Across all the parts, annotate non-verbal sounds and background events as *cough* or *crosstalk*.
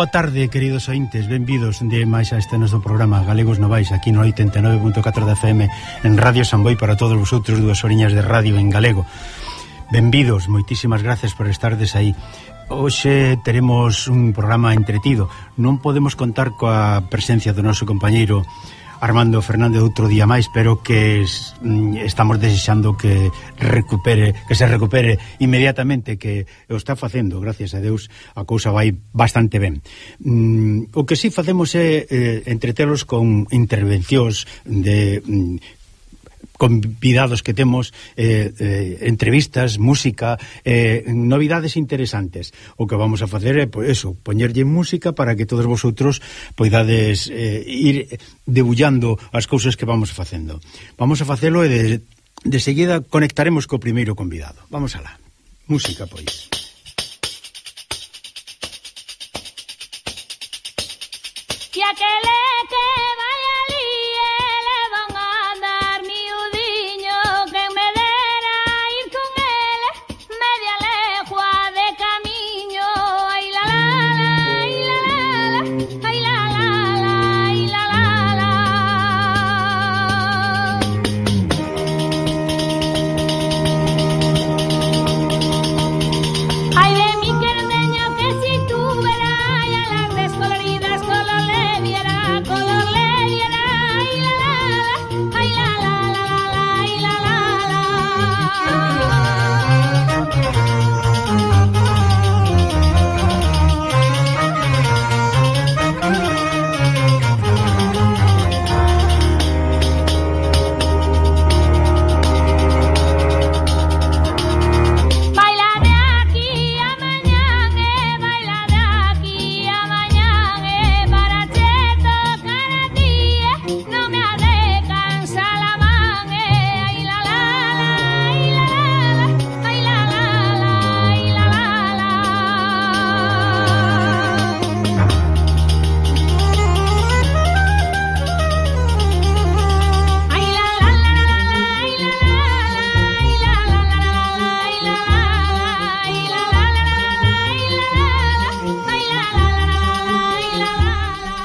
Boa tarde, queridos ointes, benvidos de máis a este noso programa Galegos Novais aquí no 89.4 da FM en Radio Samboy para todos vosotros, dúas oriñas de radio en galego. Benvidos, moitísimas gracias por estardes aí. Hoxe teremos un programa entretido. Non podemos contar coa presencia do noso compañeiro Armando Fernández outro día máis, pero que es, mm, estamos desexando que recupere, que se recupere inmediatamente que o está facendo, gracias a Deus, a cousa vai bastante ben. Mm, o que si sí facemos é eh, entretelos con intervencións de mm, convidados que temos eh, eh, entrevistas, música eh, novidades interesantes. O que vamos a facer é pois, eso poñerlle música para que todos vosotros poidades eh, ir debullando as cousas que vamos facendo. Vamos a facelo e de, de seguida conectaremos co primeiro convidado. Vamos alá, música pois. Ya que le que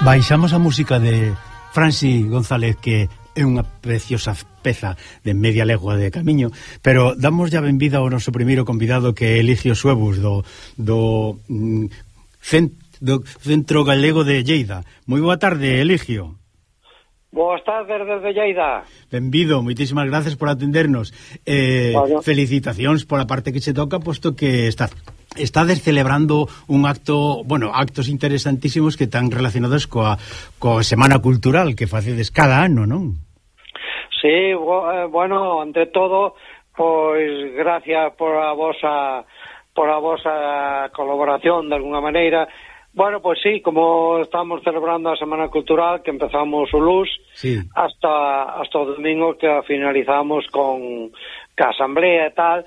Baixamos a música de Franci González que é unha preciosa peza de media legua de camiño, pero damos ya benvida ao noso primeiro convidado que é Eligio Suebus do, do, mm, cent, do Centro Galego de Lleida. Moi boa tarde, Eligio. Boas tardes desde Lleida. Benvido, moitísimas gracias por atendernos. Eh, bueno. Felicitacións pola parte que se toca, posto que estás estades celebrando un acto, bueno, actos interesantísimos que están relacionados coa, coa Semana Cultural que facedes cada ano, non? Sí, eh, bueno, ante todo, pois gracias por a vosa por a vosa colaboración de alguna maneira. Bueno, pois sí, como estamos celebrando a Semana Cultural que empezamos o luz sí. hasta hasta o domingo que finalizamos con ca asamblea e tal,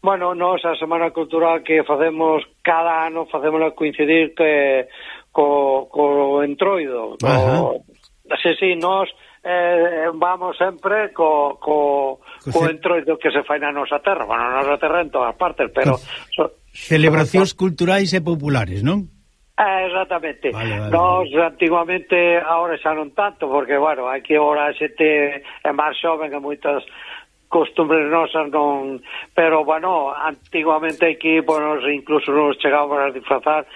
Bueno, nos a Semana Cultural que facemos cada ano facémola coincidir que co, co entroido. Co, sí, sí, nos eh, vamos sempre co, co, co, entroido que se fai na nosa terra. Bueno, na nosa terra en todas partes, pero... So, Celebracións so, culturais e populares, non? Ah, exactamente. Vale, vale. Nos antiguamente, agora xa non tanto, porque, bueno, aquí que a xente é máis xoven que moitas costumbres nosas non... Pero, bueno, antiguamente aquí, bueno, incluso nos chegábamos a disfrazar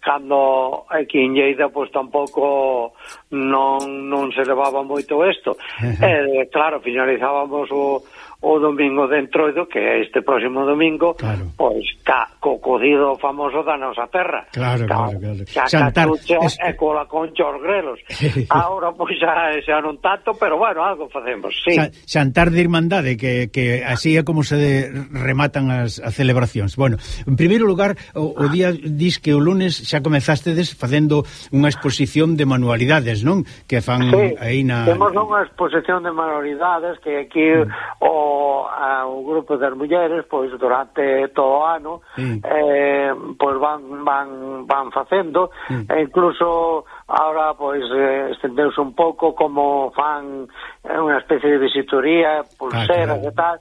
cando aquí en Lleida pois tampouco non, non se levaba moito isto. Uh -huh. eh, claro, finalizábamos o, o domingo de Entroido, que é este próximo domingo, claro. pois ca, co cocido famoso da nosa terra. Claro, ca, claro, claro. Ca Xantar, es... e cola con chorgrelos. *laughs* Ahora, pois, xa, xa non tanto, pero bueno, algo facemos, sí. Xantar de Irmandade, que, que así é como se de, rematan as, as celebracións. Bueno, en primeiro lugar, o, o día dis que o lunes xa comezastedes facendo unha exposición de manualidades, non? Que fan sí, aí na... temos unha exposición de manualidades que aquí mm. o ao, ao grupo das mulleres pois durante todo o ano mm. eh, pois van, van, van facendo mm. e incluso ahora pois eh, estendeuse un pouco como fan eh, unha especie de visitoría, pulseras ah, claro. e tal,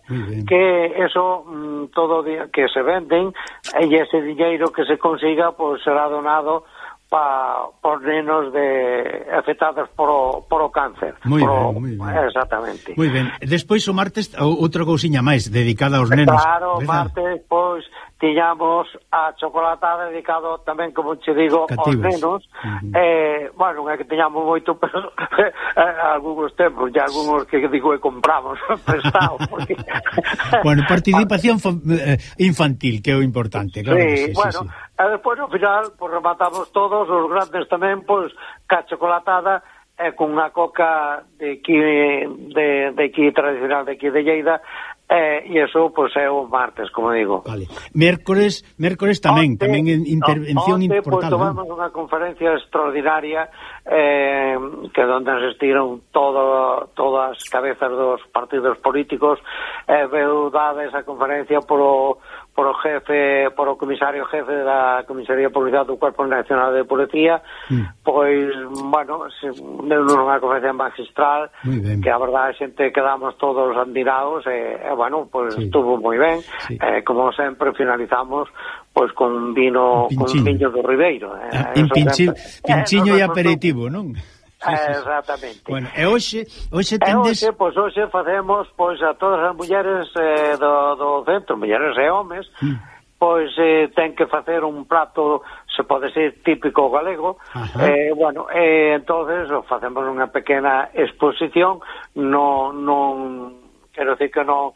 que eso mm, todo que se venden e ese dinheiro que se consiga pois será donado pa, por nenos de afectados por o, por o cáncer. Moi ben, moi ben. Exactamente. Moi ben. Despois o martes outra cousiña máis dedicada aos nenos. Claro, ¿verdad? martes pois tiñamos a chocolatada dedicado tamén, como che digo, Cativos. aos nenos. Uh -huh. eh, bueno, é que tiñamos moito, *laughs* pero eh, algúns tempos, e algúns que digo que compramos *laughs* prestado. Porque... *laughs* bueno, participación eh, infantil, que é o importante, claro. Sí, sí, bueno, sí, sí. e despois, ao final, pues, rematamos todos, os grandes tamén, pois, pues, ca chocolatada, eh, con unha coca de aquí, de, de aquí tradicional de aquí de Lleida Eh, e iso pois é o martes, como digo. Vale. Mércores, mércores tamén, onte, tamén intervención onte, pois, importante. Pois, tomamos unha conferencia extraordinaria eh, que donde asistiron todo, todas as cabezas dos partidos políticos. Eh, veu dada esa conferencia polo polo jefe, polo comisario jefe da Comisaría Policial do Corpo Nacional de Policía, mm. pois, bueno, se, nunha conferencia magistral, que a verdade a xente quedamos todos admirados, e, e bueno, pois sí. estuvo moi ben, sí. eh, como sempre finalizamos pois con vino, con viño do Ribeiro. Eh, ah, en pinchi, sempre, pinchiño eh, e aperitivo, non? Sí. Exactamente. Bueno, e hoxe, hoxe tendes... E hoxe, pois, hoxe facemos pois, a todas as mulleres eh, do, do centro, mulleres e homes, mm. pois eh, ten que facer un plato, se pode ser típico galego, Ajá. eh, bueno, eh, entonces facemos unha pequena exposición, no, non, quero dicir que non,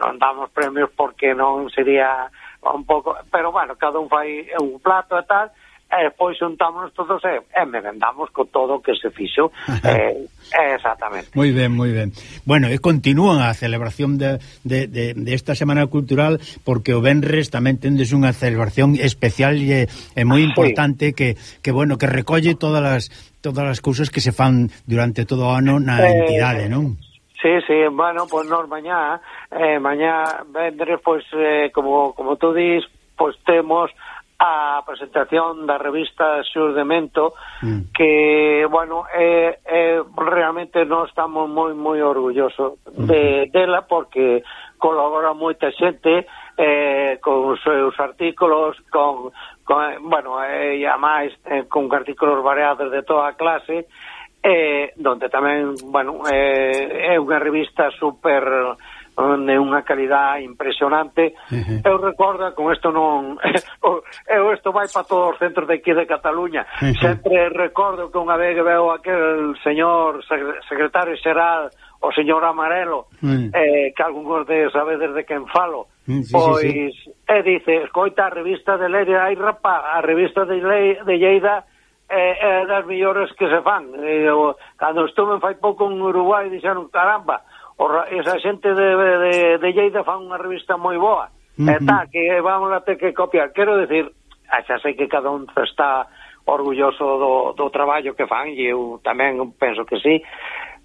non damos premios porque non sería un pouco, pero bueno, cada un fai un plato e tal, e pois xuntámonos todos e, e merendamos con todo o que se fixo *laughs* eh, exactamente moi ben, moi ben bueno, e continúan a celebración de, de, de, de esta Semana Cultural porque o Benres tamén tendes unha celebración especial e, e moi importante sí. que, que bueno que recolle todas as todas as cousas que se fan durante todo o ano na eh, entidade, non? Sí, sí, bueno, pois pues, nos mañá, eh, mañá vendres, pois, pues, eh, como, como tú dis, pois pues, temos a presentación da revista Xur de Mento mm. que, bueno, eh, eh, realmente non estamos moi moi orgullosos de, mm. dela porque colabora moita xente eh, con os seus artículos con, con bueno, eh, e máis eh, con artículos variados de toda a clase eh, donde tamén, bueno, eh, é unha revista super Eh, de unha calidad impresionante. Uh -huh. Eu recordo, con isto non... *laughs* eu isto vai para todos os centros de aquí de Cataluña. Uh -huh. Sempre recordo que unha vez veo aquel señor secretario xeral o señor Amarelo, mm. eh, que algúns de sabedes de quen falo, mm, sí, pois, sí, sí. e eh, dice, escoita, a revista de Leida, ai, rapá, a revista de, Le de Lleida eh, é eh, eh, das millores que se fan. Eh, cando estuve fai pouco en Uruguai, dixeron, caramba, esa xente de, de, de Lleida fan unha revista moi boa, uh -huh. e tá, que vamos a ter que copiar. Quero decir, xa sei que cada un está orgulloso do, do traballo que fan, e eu tamén penso que sí,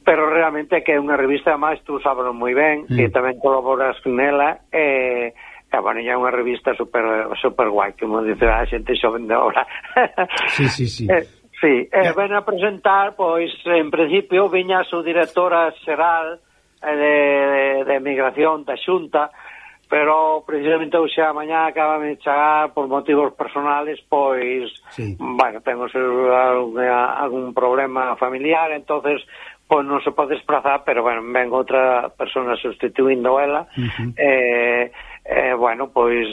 pero realmente que é unha revista, máis tú sabes moi ben, mm. e tamén colaboras nela ela, e, e bueno, é unha revista super, super guai, como dice a xente xoven de ahora. *laughs* sí, sí, sí. Eh, sí, eh, ven a presentar, pois, en principio, viña a súa directora xeral, Eh, de, de, de migración da xunta pero precisamente hoxe a mañá acaba de chegar por motivos personales pois, sí. bueno, tengo algún problema familiar entonces pois non se pode desplazar pero bueno, vengo outra persona sustituindo ela uh -huh. eh eh, bueno, pois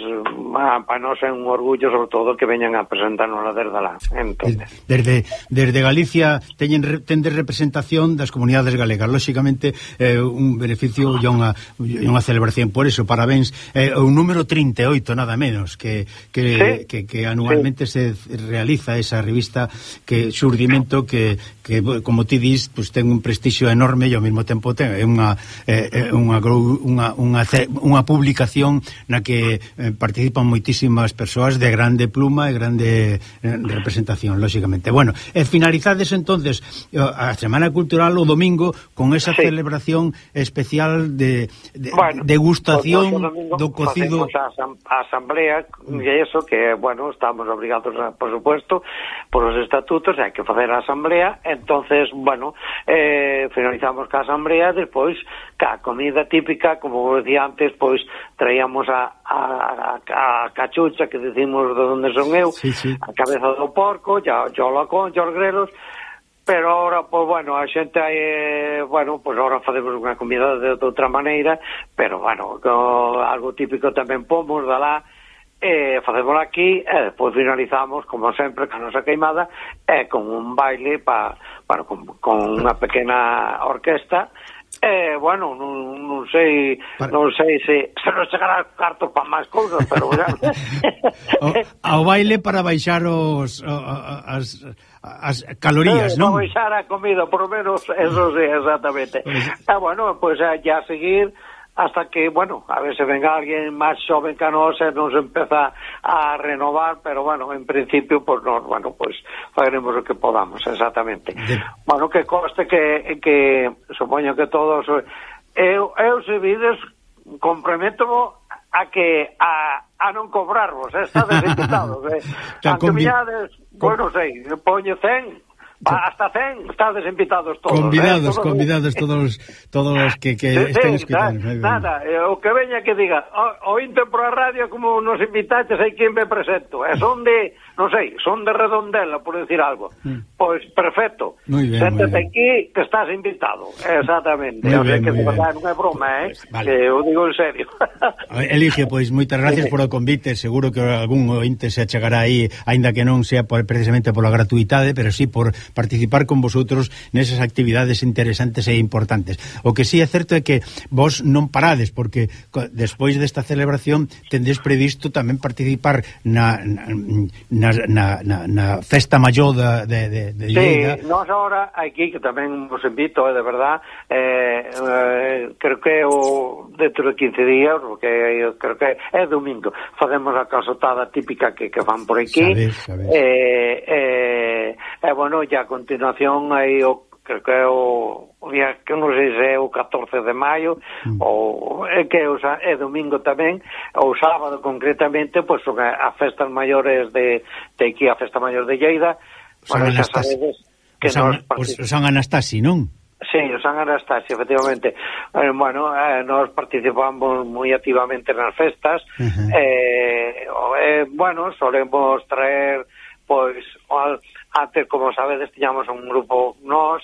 para nós é un orgullo sobre todo que veñan a presentarnos desde lá entonces. Desde, desde Galicia teñen tendes representación das comunidades galegas, lóxicamente eh, un beneficio e unha, unha celebración por eso, parabéns eh, o número 38 nada menos que, que, ¿Sí? que, que anualmente sí. se realiza esa revista que xurdimento que, que como ti dis, pues, ten un prestixio enorme e ao mesmo tempo ten unha, eh, unha, unha, unha, unha publicación na que eh, participan moitísimas persoas de grande pluma e grande eh, representación, lóxicamente. Bueno, e finalizades entonces eh, a Semana Cultural o domingo con esa sí. celebración especial de, de bueno, degustación do cocido a, a asamblea mm. e eso que, bueno, estamos obrigados a, por supuesto, por os estatutos hai que facer a asamblea, entonces bueno, eh, finalizamos ca asamblea despois ca comida típica, como decía antes, pois traíamos a, a, a, a cachucha que decimos de onde son eu, sí, sí. a cabeza do porco, ya, yo lacón, yo grelos, pero ahora, pues, bueno, a xente hai, eh, bueno, pues, ahora facemos unha comida de, de outra maneira, pero, bueno, co, algo típico tamén pomos, dalá, e eh, facémoslo aquí, e eh, despois finalizamos, como sempre, con a nosa queimada, e eh, con un baile, pa, bueno, con, con unha pequena orquesta, Eh, bueno, non, non sei, Para... non sei se se non chegará cartos para máis cousas, pero ya... *laughs* o, ao baile para baixar os o, as, as calorías, eh, non? Para baixar a comida, por menos, eso sí, exactamente. Pues... Ah, bueno, pois pues, eh, a, a seguir hasta que, bueno, a ver se venga alguén máis xoven que a nós e nos empeza a renovar, pero, bueno, en principio, pues, nos, bueno, pues, faremos o que podamos, exactamente. De... Bueno, que coste que, que supoño que todos... Eu, eu se vides, comprometo a que a, a non cobrarvos, eh, estades *laughs* invitados, eh. Aunque miñades, bueno, sei, poño 100 hasta 100 estades invitados todos. Convidados, eh? todos convidados todos todos os *laughs* que, que sí, estén escutando. Nada, eh, o que veña que diga, o, o inter por a radio como nos invitaches, aí quien me presento. Eh? Son de non sei, son de Redondela, por decir algo. Mm. Pois perfecto. Bien, Séntate aquí que estás invitado. Exactamente. Muy o sea, bien, que de verdade non é broma, eh? Vale. Que eu digo en serio. Elige, pois moitas gracias sí. por o convite, seguro que algún ointe se achegará aí, aínda que non sea por, precisamente pola gratuidade, pero sí por participar con vosotros nesas actividades interesantes e importantes. O que sí é certo é que vos non parades porque despois desta celebración tendes previsto tamén participar na, na na, na, na, na festa maior de, de, de, de Lleida. Sí, nós agora aquí, que tamén vos invito, eh, de verdad, eh, eh, creo que o, dentro de 15 días, porque eu creo que é domingo, facemos a casotada típica que, que fan por aquí. Sabes, sabes. Eh, eh, eh, bueno, ya a continuación aí o creo que é o, o día que non sei se é o 14 de maio mm. ou é que é, o, é domingo tamén ou sábado concretamente pois son as festas maiores de, de aquí a festa maior de Lleida San bueno, Anastasi que o San, o San Anastasi, non? Sí, o San Anastasio, efectivamente. Eh, bueno, eh, nos participamos moi activamente nas festas. Uh -huh. eh, eh, bueno, solemos traer pois al, antes, como sabedes, tiñamos un grupo nós,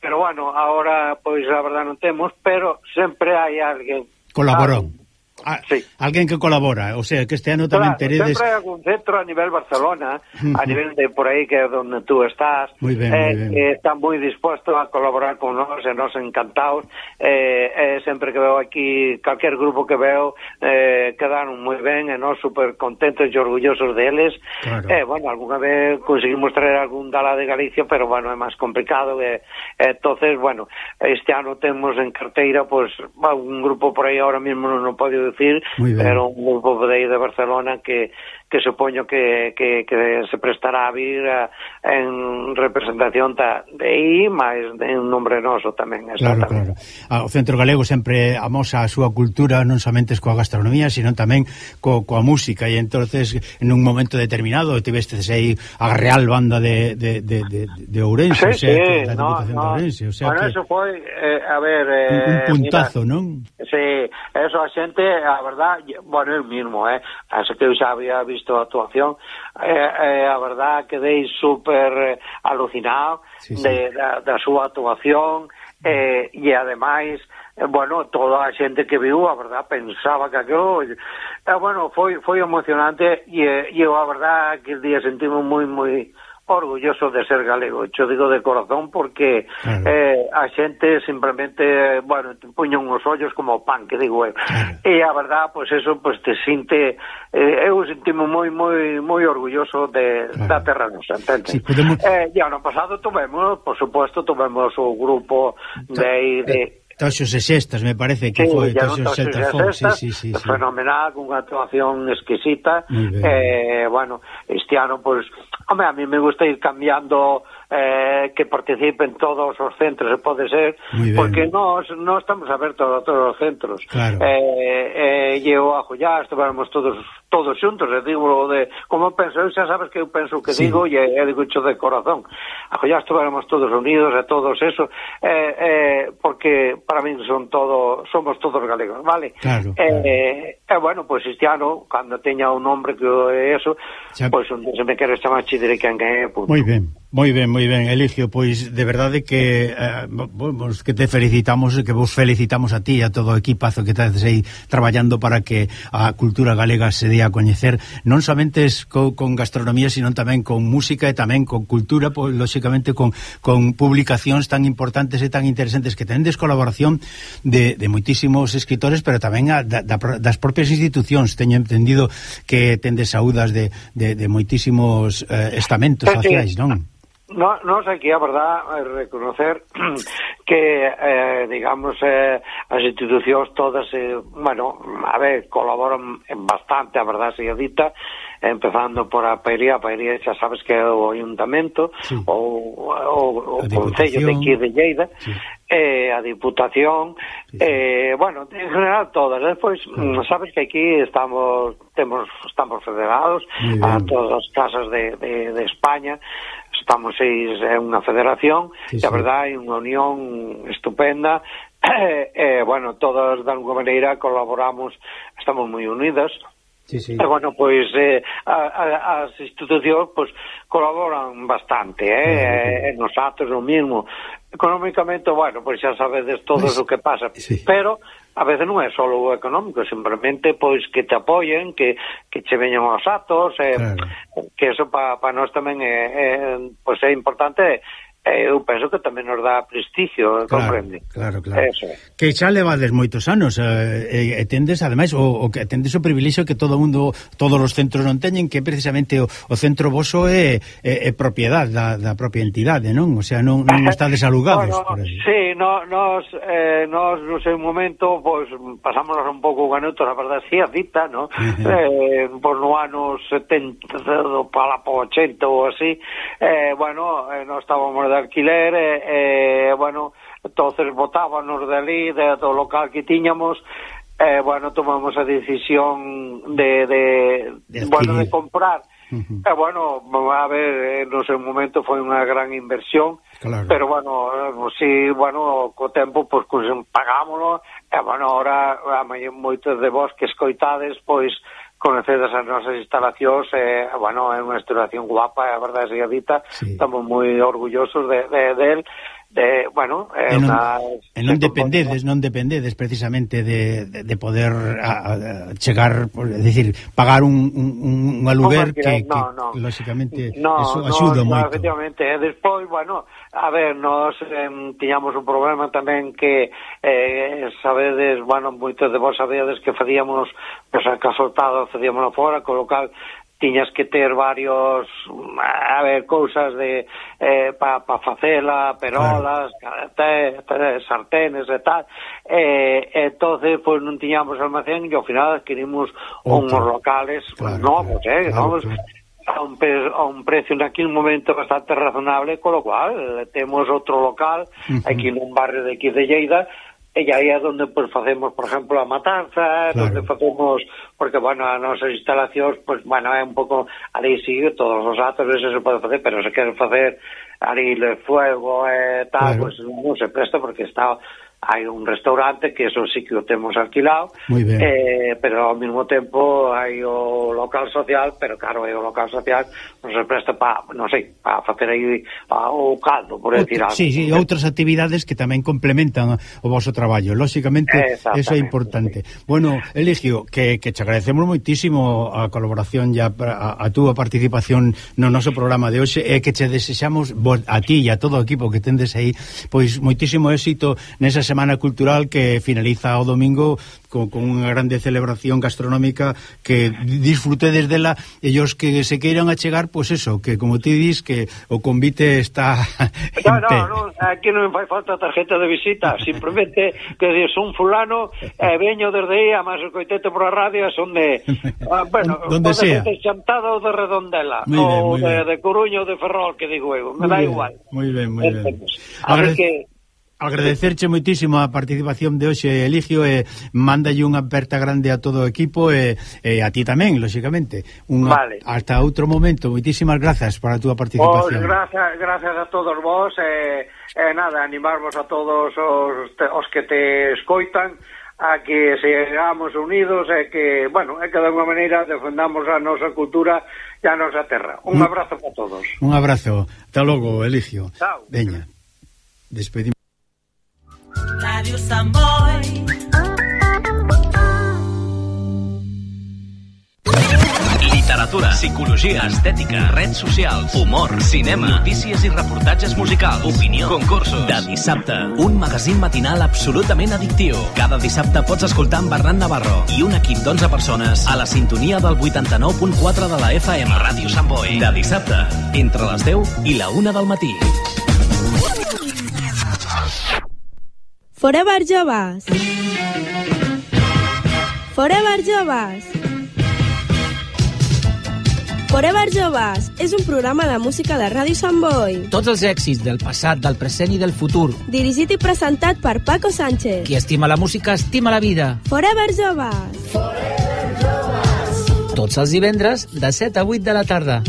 pero bueno, ahora pois a verdad non temos, pero sempre hai alguén colaborou. A, sí. Alguén que colabora, o sea, que este ano tamén claro, teredes... Sempre hai algún centro a nivel Barcelona, a nivel de por aí que é onde tú estás, muy ben, eh, muy ben. Eh, están moi disposto a colaborar con nós, e nos encantados, eh, eh, sempre que veo aquí, calquer grupo que veo, eh, quedaron moi ben, e nós super contentos e orgullosos deles, claro. eh, bueno, alguna vez conseguimos traer algún dala de Galicia, pero bueno, é máis complicado, eh, entonces, bueno, este ano temos en carteira, pues, un grupo por aí ahora mismo non, non pode decir, era un grupo de ahí de Barcelona que que supoño que, que, que se prestará a vir a, en representación da EI, máis en nombre noso tamén. Claro, claro. Ah, o Centro Galego sempre amosa a súa cultura non somente coa gastronomía, sino tamén co, coa música, e entonces un momento determinado tivestes aí a real banda de, de, de, de, de Ourense, sí, o sea, sí, que, no, no. de Ourense, o sea bueno, que... eso foi, eh, a ver... Eh, un, un eh, puntazo, mira, non? Sí, eso a xente, a verdad, bueno, el mismo, eh, así que eu xa había visto visto a actuación eh, eh, a verdad quedei super eh, alucinado sí, sí. De, da, da súa actuación eh, e ademais eh, bueno, toda a xente que viu, a verdad, pensaba que aquilo, eh, bueno, foi, foi emocionante e, e eu, a verdad, que día sentimos moi, moi, orgulloso de ser galego, xo digo de corazón porque claro. eh, a xente simplemente, eh, bueno, te puñan os ollos como pan, que digo eu. Claro. E a verdad, pois pues eso, pois pues, te sinte, eh, eu sintimo moi, moi, moi orgulloso de, claro. da terra nosa, entende? Sí, podemos... eh, e ano pasado tomemos, por suposto, tomemos o grupo de, de, eh, Toxos e Xestas, me parece que sí, foi Toxos e Xestas, sí, sí, sí, sí. Fenomenal, cunha actuación exquisita. Eh, bueno, este ano, pois, pues, home, a mí me gusta ir cambiando eh, que participen todos os centros, pode ser, porque nós non estamos abertos a todos os centros. Claro. Eh, eh, e o ajollar, estuvamos todos todos xuntos, e digo de como penso, eu xa sabes que eu penso que sí. digo e, e digo de corazón. Ajollar, estuvamos todos unidos a todos eso, eh, eh, porque para min son todo, somos todos galegos, vale? Claro, eh, claro. Eh, eh, bueno, pois pues, este ano, cando teña un nombre que eso, pois pues, se me queres chamar, chi que é, punto. Moi ben. Moi ben, moi ben, Eligio, pois de verdade que eh, vos que te felicitamos e que vos felicitamos a ti e a todo o equipazo que estás aí traballando para que a cultura galega se dé a coñecer non somente co, con gastronomía, sino tamén con música e tamén con cultura, pois lóxicamente con, con publicacións tan importantes e tan interesantes que tendes colaboración de, de moitísimos escritores, pero tamén a, da, da, das propias institucións. Teño entendido que tendes saúdas de, de, de moitísimos eh, estamentos sociais, non? no, nos aquí a verdad é eh, reconocer *clears throat* que eh, digamos eh, as institucións todas eh, bueno, a ver, colaboran bastante, a verdad se dita empezando por a Pairía, a Pairía xa sabes que é o Ayuntamento sí. ou o, o Concello de aquí de Lleida sí. eh, a Diputación sí, sí. Eh, bueno, en general todas despois claro. Mm, sabes que aquí estamos temos, estamos federados a todas as casas de, de, de España estamos seis, é unha federación, sí, sí. e a verdade é unha unión estupenda, *clears throat* e, eh, bueno, todas de alguma maneira colaboramos, estamos moi unidas, Sí, sí. E, bueno, pois eh, a, a, as institucións pois, colaboran bastante, eh, sí, sí. Eh, nos atos o mismo. Económicamente, bueno, pois xa sabedes todo pues, pois, o que pasa, sí. pero a veces non é só o económico, simplemente pois que te apoien, que, que che veñan os atos, eh, claro. que eso para pa nós tamén é, é, pois é importante Eh, eu penso que tamén nos dá prestigio, claro, comprende? Claro, claro. Eso. Que xa levades moitos anos eh, eh, e tendes, ademais, o, o que tendes o privilexio que todo o mundo, todos os centros non teñen, que precisamente o, o centro voso é, é, é propiedade da, da propia entidade, non? O sea, non, non estades alugados. bueno, por aí. sí, no, nos, eh, nos no sei, un momento, pois, pues, pasámonos un pouco con outros, a verdad, sí, a cita, non? eh, por no ano 70 para 80 ou así, eh, bueno, eh, non estábamos de alquiler e, e bueno, entonces botábanos de ali, de, do local que tiñamos, eh, bueno, tomamos a decisión de, de, de bueno, de comprar. Uh -huh. e, bueno, a ver, eh, no sei, un momento foi unha gran inversión, claro. pero bueno, eh, si, bueno, co tempo, pois, pues, pagámoslo, e bueno, ahora, a moitos de vos que escoitades, pois, conocedes as nosas instalacións eh, bueno, é unha instalación guapa a verdade é dita, sí. estamos moi orgullosos de, de, de él de, bueno, eh, é non, unha... e non dependedes, non dependedes precisamente de, de, de poder a, a chegar, por, é dicir, pagar un, un, un aluguer no, que, no, que no, lóxicamente no, eso axuda no, moito. efectivamente, e despois, bueno, A ver, nós eh, tiñamos un problema tamén que eh, sabedes, bueno, moitos de vos sabedes que facíamos, pois, pues, casotados, facíamos fora, co local tiñas que ter varios a ver, cousas de eh, pa, pa facela, perolas claro. te, te, sartenes e tal eh, entonces pois pues, non tiñamos almacén e ao final adquirimos Outra. uns locales claro, novos, eh, claro, novos claro a un, peso, a un precio en aquel momento bastante razonable, con lo cual eh, temos outro local uh -huh. aquí nun barrio de aquí de Lleida e aí é onde pues, facemos, por exemplo, a matanza, claro. onde facemos, porque, bueno, as nosas instalacións, pues, bueno, é un pouco, ali sigue todos os atos, eso se pode facer, pero se queren facer ali le fuego e eh, tal, claro. pues, non se presta porque está hai un restaurante que eso sí que o temos alquilado eh, pero ao mesmo tempo hai o local social pero claro, é o local social non se presta para, non sei, para facer aí a, o caldo, por decir algo. sí, sí, outras actividades que tamén complementan o vosso traballo, lóxicamente eso é importante, sí. bueno Eligio, que, que te agradecemos moitísimo a colaboración e a, a, a túa participación no noso programa de hoxe e que te desexamos a ti e a todo o equipo que tendes aí, pois moitísimo éxito nesas semana cultural que finaliza o domingo con, con unha grande celebración gastronómica que disfrutedes dela e os que se queiran achegar, pois pues eso, que como ti dis que o convite está *laughs* No, no, no, aquí non me fai falta tarjeta de visita, simplemente que dices un fulano eh, veño desde aí a máis o coitete por a radio son de, *laughs* ah, bueno, donde sea. de Chantada ou de Redondela muy ou bien, de, bien. de Coruño ou de Ferrol que digo eu, me muy da bien, igual. Moi ben, moi ben. A ver que Agradecerche moitísimo a participación de hoxe, Eligio, e mándalle unha aperta grande a todo o equipo e, e a ti tamén, lóxicamente. Un, vale. Hasta outro momento, moitísimas grazas para a túa participación. Pois, gracias, grazas, grazas a todos vos, e, e nada, animarvos a todos os, os que te escoitan, a que sigamos unidos e que, bueno, e que de alguma maneira defendamos a nosa cultura e a nosa terra. Un mm. abrazo para todos. Un abrazo. Hasta logo, Eligio. Chao. Veña. Despedimos. Radio Samboy. Literatura, psicologia, estètica, reds socials, humor, cinema, notícies i reportatges musicals, opinió, concursos. De dissabte, un magazín matinal absolutament addictiu. Cada dissabte pots escoltar en Bernat Navarro i un equip d'11 persones a la sintonia del 89.4 de la FM. Ràdio Sant Boi. De dissabte, entre les 10 i la 1 del matí. Forever Joves. Forever Joves. Forever Joves és un programa de música de Ràdio Sant Boi, Tots els èxits del passat, del present i del futur. dirigit i presentat per Paco Sánchez. Qui estima la música, estima la vida. Forever Joves. Tots els divendres, de 7 a 8 de la tarda.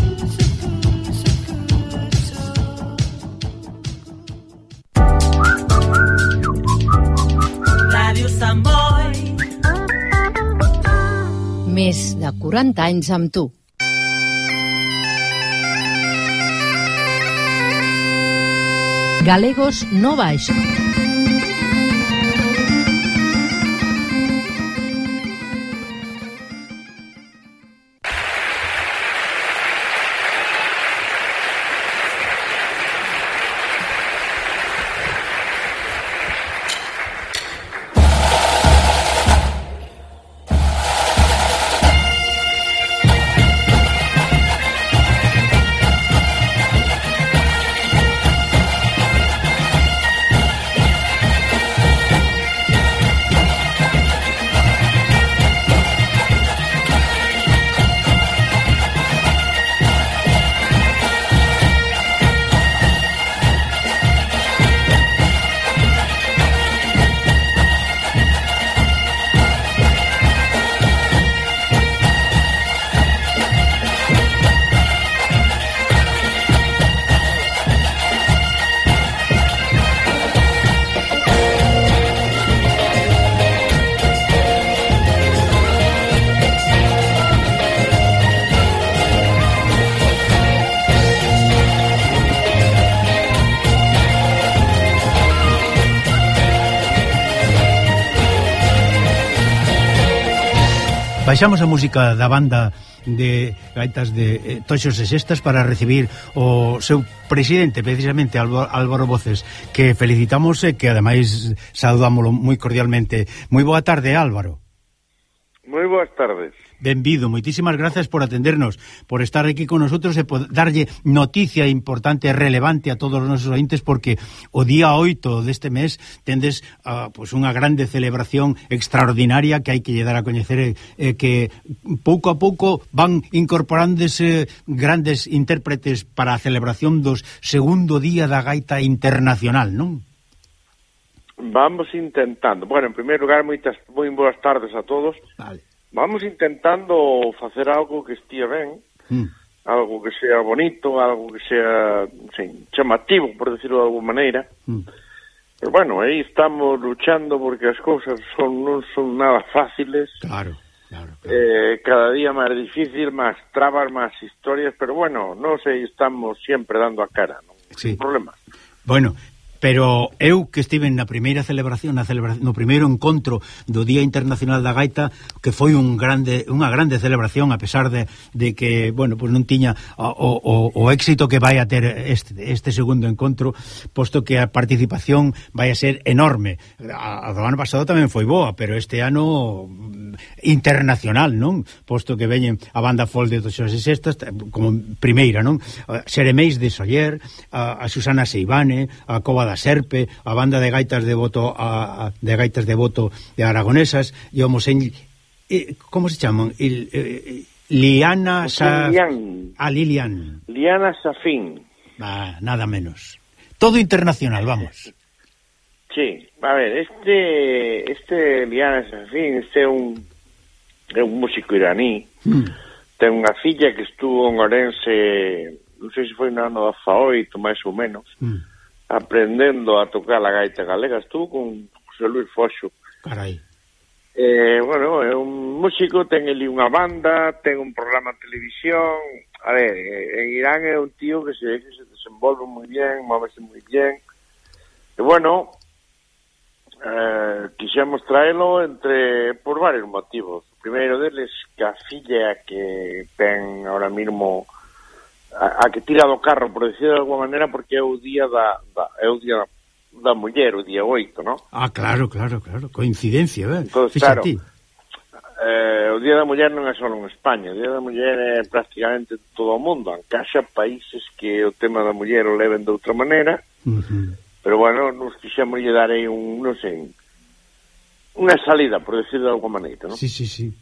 Més de 40 anys amb tu. Galegos no baixo. Baixamos a música da banda de gaitas de eh, toxos e sextas para recibir o seu presidente, precisamente Álvaro Voces, que felicitamos e que ademais saudámolo moi cordialmente. Moi boa tarde, Álvaro. Moi boas tardes. Benvido, moitísimas grazas por atendernos, por estar aquí con nosotros e por darlle noticia importante e relevante a todos os nosos ointes porque o día 8 deste mes tendes uh, pues unha grande celebración extraordinaria que hai que lle dar a coñecer eh, que pouco a pouco van incorporándose grandes intérpretes para a celebración dos segundo día da gaita internacional, non? Vamos intentando. Bueno, en primeiro lugar, moitas moi boas tardes a todos. Vale vamos intentando facer algo que estia ben, mm. algo que sea bonito, algo que sea sin, chamativo, por decirlo de alguma maneira. Mm. Pero bueno, aí estamos luchando porque as cousas son, non son nada fáciles. Claro, claro. claro. Eh, cada día máis difícil, máis trabas, máis historias, pero bueno, non sei, estamos sempre dando a cara, non? Sí. problema. Bueno, pero eu que estive na primeira celebración, na celebración no primeiro encontro do Día Internacional da Gaita, que foi un grande unha grande celebración a pesar de, de que, bueno, pues non tiña o, o, o éxito que vai a ter este, este segundo encontro, posto que a participación vai a ser enorme. A, a do ano pasado tamén foi boa, pero este ano mm, internacional, non? Posto que veñen a banda Folde dos Xosé Sextas eh, como primeira, non? Seremeis de Soller, a, a Susana Seivane, a Cova a Serpe, a banda de gaitas de voto a, a, de gaitas de voto de aragonesas e o Mosén eh, como se chaman? Il, eh, Liana Sa... Lilian. A ah, Lilian. Liana Safín. Ah, nada menos. Todo internacional, vamos. Sí, a ver, este este Liana Safín, este é un é un músico iraní. Mm. Ten unha filla que estuvo en Orense, non sei se foi no ano da Faoito, máis ou menos. Mm aprendendo a tocar a gaita galega. Estuvo con José Luis Foxo. Carai. Eh, bueno, é un músico, ten ali unha banda, ten un programa de televisión. A ver, eh, en Irán é un tío que se, que se desenvolve moi bien, movese moi bien. E bueno, eh, quixemos traelo entre por varios motivos. O primeiro deles que a filla que ten ahora mismo a, a que tira do carro, por decir de alguma maneira, porque é o día da, da é o día da, da muller, o día 8, ¿no? Ah, claro, claro, claro, coincidencia, ¿eh? Entonces, Fíjate. claro, eh, o día da muller non é só en España, o día da muller é prácticamente todo o mundo, en haxa países que o tema da muller o leven de outra maneira, uh -huh. pero bueno, nos quixemos lle dar aí un, non sei, unha salida, por decir de alguma maneira, non? Sí, sí, sí.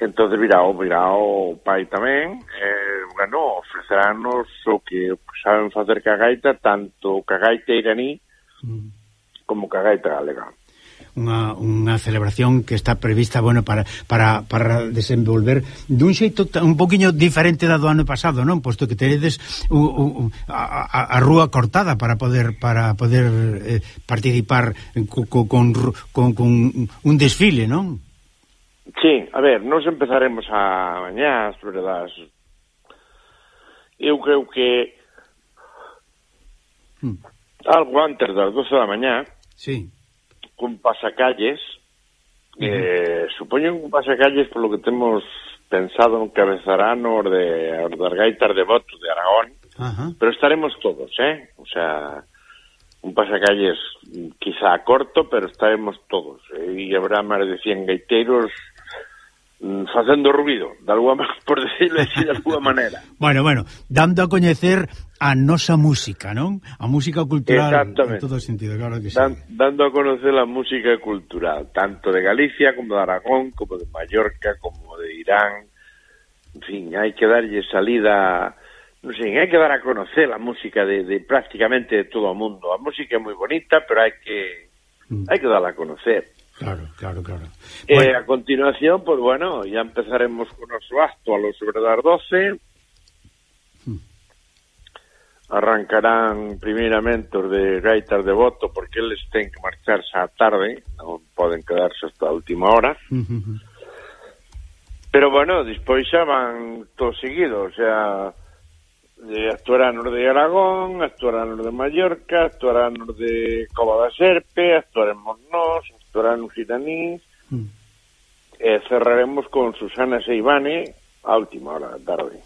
Entón, virá o, oh, virá o oh, pai tamén, eh, bueno, ofreceranos o que saben facer ca gaita, tanto ca gaita iraní mm. como ca gaita galega. Unha, unha celebración que está prevista bueno para, para, para desenvolver dun xeito un poquinho diferente da do ano pasado, non? Posto que teredes u, u, a, a, a rúa cortada para poder para poder eh, participar con, con, con, con un desfile, non? Sí, a ver, nos empezaremos a mañá, sobre das... Eu creo que mm. algo antes das 12 da mañá sí. con pasacalles eh, supoño que pasacalles polo que temos pensado en cabezarán os de, os das gaitas de Voto de Aragón Ajá. pero estaremos todos, eh? O sea, un pasacalles quizá corto, pero estaremos todos. Eh? E habrá máis de 100 gaiteiros Mm, facendo ruido, de alguma, *laughs* por decirlo así, de alguma maneira. *laughs* bueno, bueno, dando a coñecer a nosa música, non? A música cultural en todo sentido, claro que Dan, sí. Dando a conocer a música cultural, tanto de Galicia como de Aragón, como de Mallorca, como de Irán. En fin, hai que darlle salida, non sei, hai que dar a conocer a música de, de prácticamente de todo o mundo. A música é moi bonita, pero hai que mm. hai que darla a conocer. Claro, claro, claro. Eh, a continuación, pues bueno, ya empezaremos con nuestro acto a los sobre las 12. Hmm. Arrancarán primeiramente os de gaitas de voto porque eles ten que marcharse á tarde, non poden quedarse hasta a última hora. ujú, ujú. Pero bueno, despois xa van todos seguidos, o sea, de actuarán os de Aragón, actuarán os de Mallorca, actuarán os de Cova da Serpe, actuaremos nós, Torán Occitanís, mm. e cerraremos con Susana Seivane a última hora da tarde.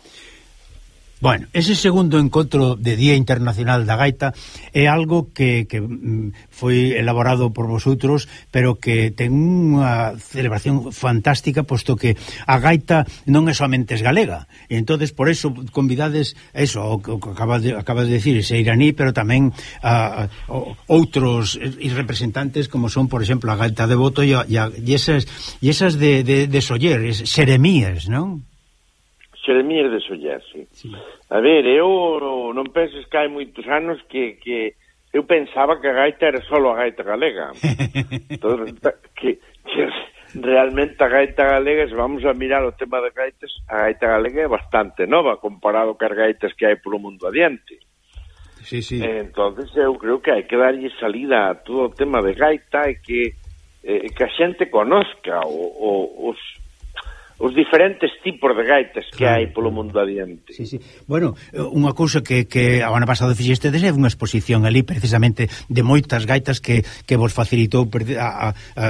Bueno, ese segundo encontro de Día Internacional da Gaita é algo que, que mm, foi elaborado por vosotros, pero que ten unha celebración fantástica, posto que a gaita non é somente galega. E entonces por eso convidades eso, o que acabas de, acabas de decir, ese iraní, pero tamén a, a, outros representantes como son, por exemplo, a gaita de voto e, a, e, esas, e esas de, de, de soller, es, seremías, non? Xeremías de Sollerse. Sí. A ver, eu non penses que hai moitos anos que, que eu pensaba que a gaita era só a gaita galega. *laughs* entón, que, que realmente a gaita galega, se vamos a mirar o tema de gaitas, a gaita galega é bastante nova comparado que as gaitas que hai polo mundo adiante. Sí, sí. Entonces eu creo que hai que darlle salida a todo o tema de gaita e que, eh, que a xente conozca o, o, os, os diferentes tipos de gaitas que claro. hai polo mundo adiante. Sí, sí. Bueno, unha cousa que, que a ano pasado fixestedes é unha exposición ali precisamente de moitas gaitas que, que vos facilitou a, a, a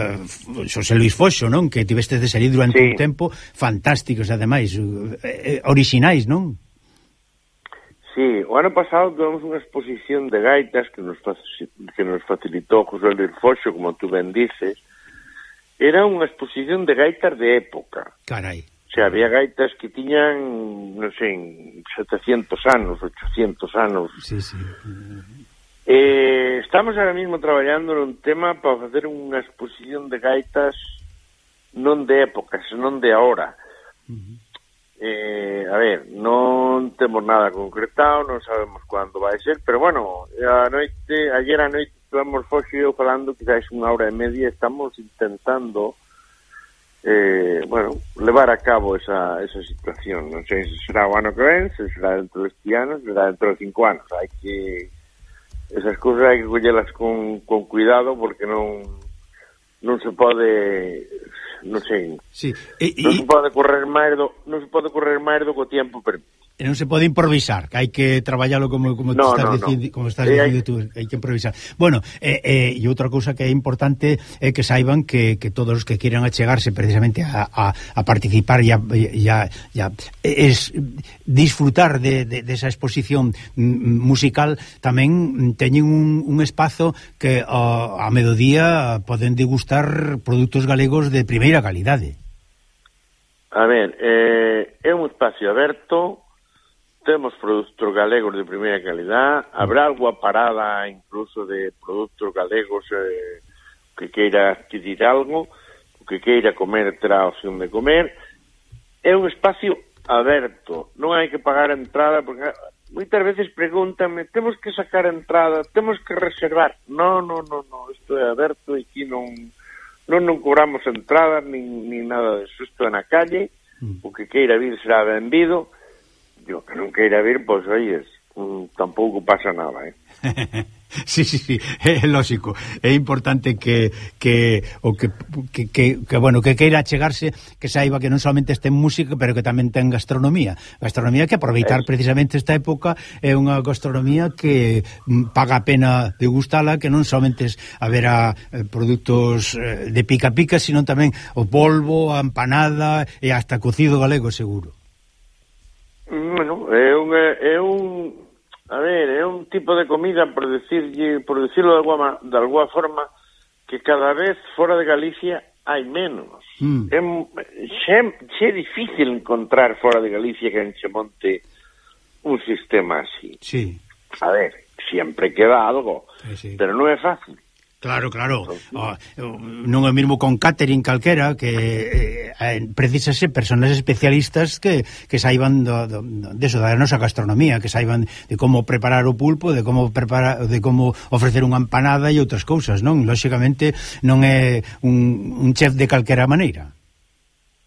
Xosé Luis Foxo, non? Que tivestedes ali durante sí. un tempo fantásticos, ademais, eh, orixinais, non? Sí, o ano pasado tuvemos unha exposición de gaitas que nos, que nos facilitou José Luis Foxo, como tú ben dices, era unha exposición de gaitas de época. Carai. O sea, había gaitas que tiñan, non sei, 700 anos, 800 anos. Sí, sí. Eh, estamos ahora mismo traballando nun tema para facer unha exposición de gaitas non de época, senón de ahora. Eh, a ver, non temos nada concretado, non sabemos cando vai ser, pero bueno, a noite, ayer a noite metamorfose eu falando que unha hora e media estamos intentando eh, bueno, levar a cabo esa, esa situación. Non sei se será o ano que ven, se será dentro deste ano, se será dentro de cinco anos. Hai que... Esas cousas hai que collelas con, con cuidado porque non non se pode non sei sí. e, e... non se pode correr máis do non se pode correr máis do que o tempo permite E non se pode improvisar, que hai que traballalo como como no, estás no, dicindo, no. como estás sí, dicindo tú, hai que improvisar. Bueno, e eh, eh, e outra cousa que é importante é eh, que saiban que, que todos os que quieran achegarse precisamente a, a, a participar e a, e a, e a es, disfrutar de, de, desa de exposición musical tamén teñen un, un espazo que a, a mediodía poden degustar produtos galegos de primeira calidade. A ver, eh, é un espacio aberto temos produtos galegos de primeira calidad, habrá algo parada incluso de produtos galegos eh, que queira adquirir algo, o que queira comer terá a opción de comer. É un espacio aberto, non hai que pagar a entrada, porque moitas veces pregúntame, temos que sacar a entrada, temos que reservar. Non, non, non, non, isto é aberto e aquí non, non, non cobramos entrada, nin, nin nada de susto na calle, mm. o que queira vir será benvido, digo, que non queira vir, pois aí es. Mm, Tampouco pasa nada, eh? *laughs* sí, sí, sí, é lógico. É importante que que o que que, que, que bueno, que queira chegarse, que saiba que non somente este música, pero que tamén ten gastronomía. Gastronomía que aproveitar es. precisamente esta época é unha gastronomía que mm, paga a pena degustala, que non somente haberá produtos eh, de pica-pica, sino tamén o polvo, a empanada e hasta cocido galego seguro. Bueno, é un, é un a ver, é un tipo de comida por decirlle, por decirlo de alguma de alguma forma que cada vez fora de Galicia hai menos. Mm. É, xe, xe difícil encontrar fora de Galicia que en Chemonte un sistema así. Sí. A ver, sempre queda algo, sí, sí. pero non é fácil. Claro, claro. Ah, non é o mesmo con catering calquera que eh, eh precisase personas especialistas que, que saiban do, do, de eso, da nosa gastronomía, que saiban de como preparar o pulpo, de como preparar, de como ofrecer unha empanada e outras cousas, non? Lóxicamente non é un, un chef de calquera maneira.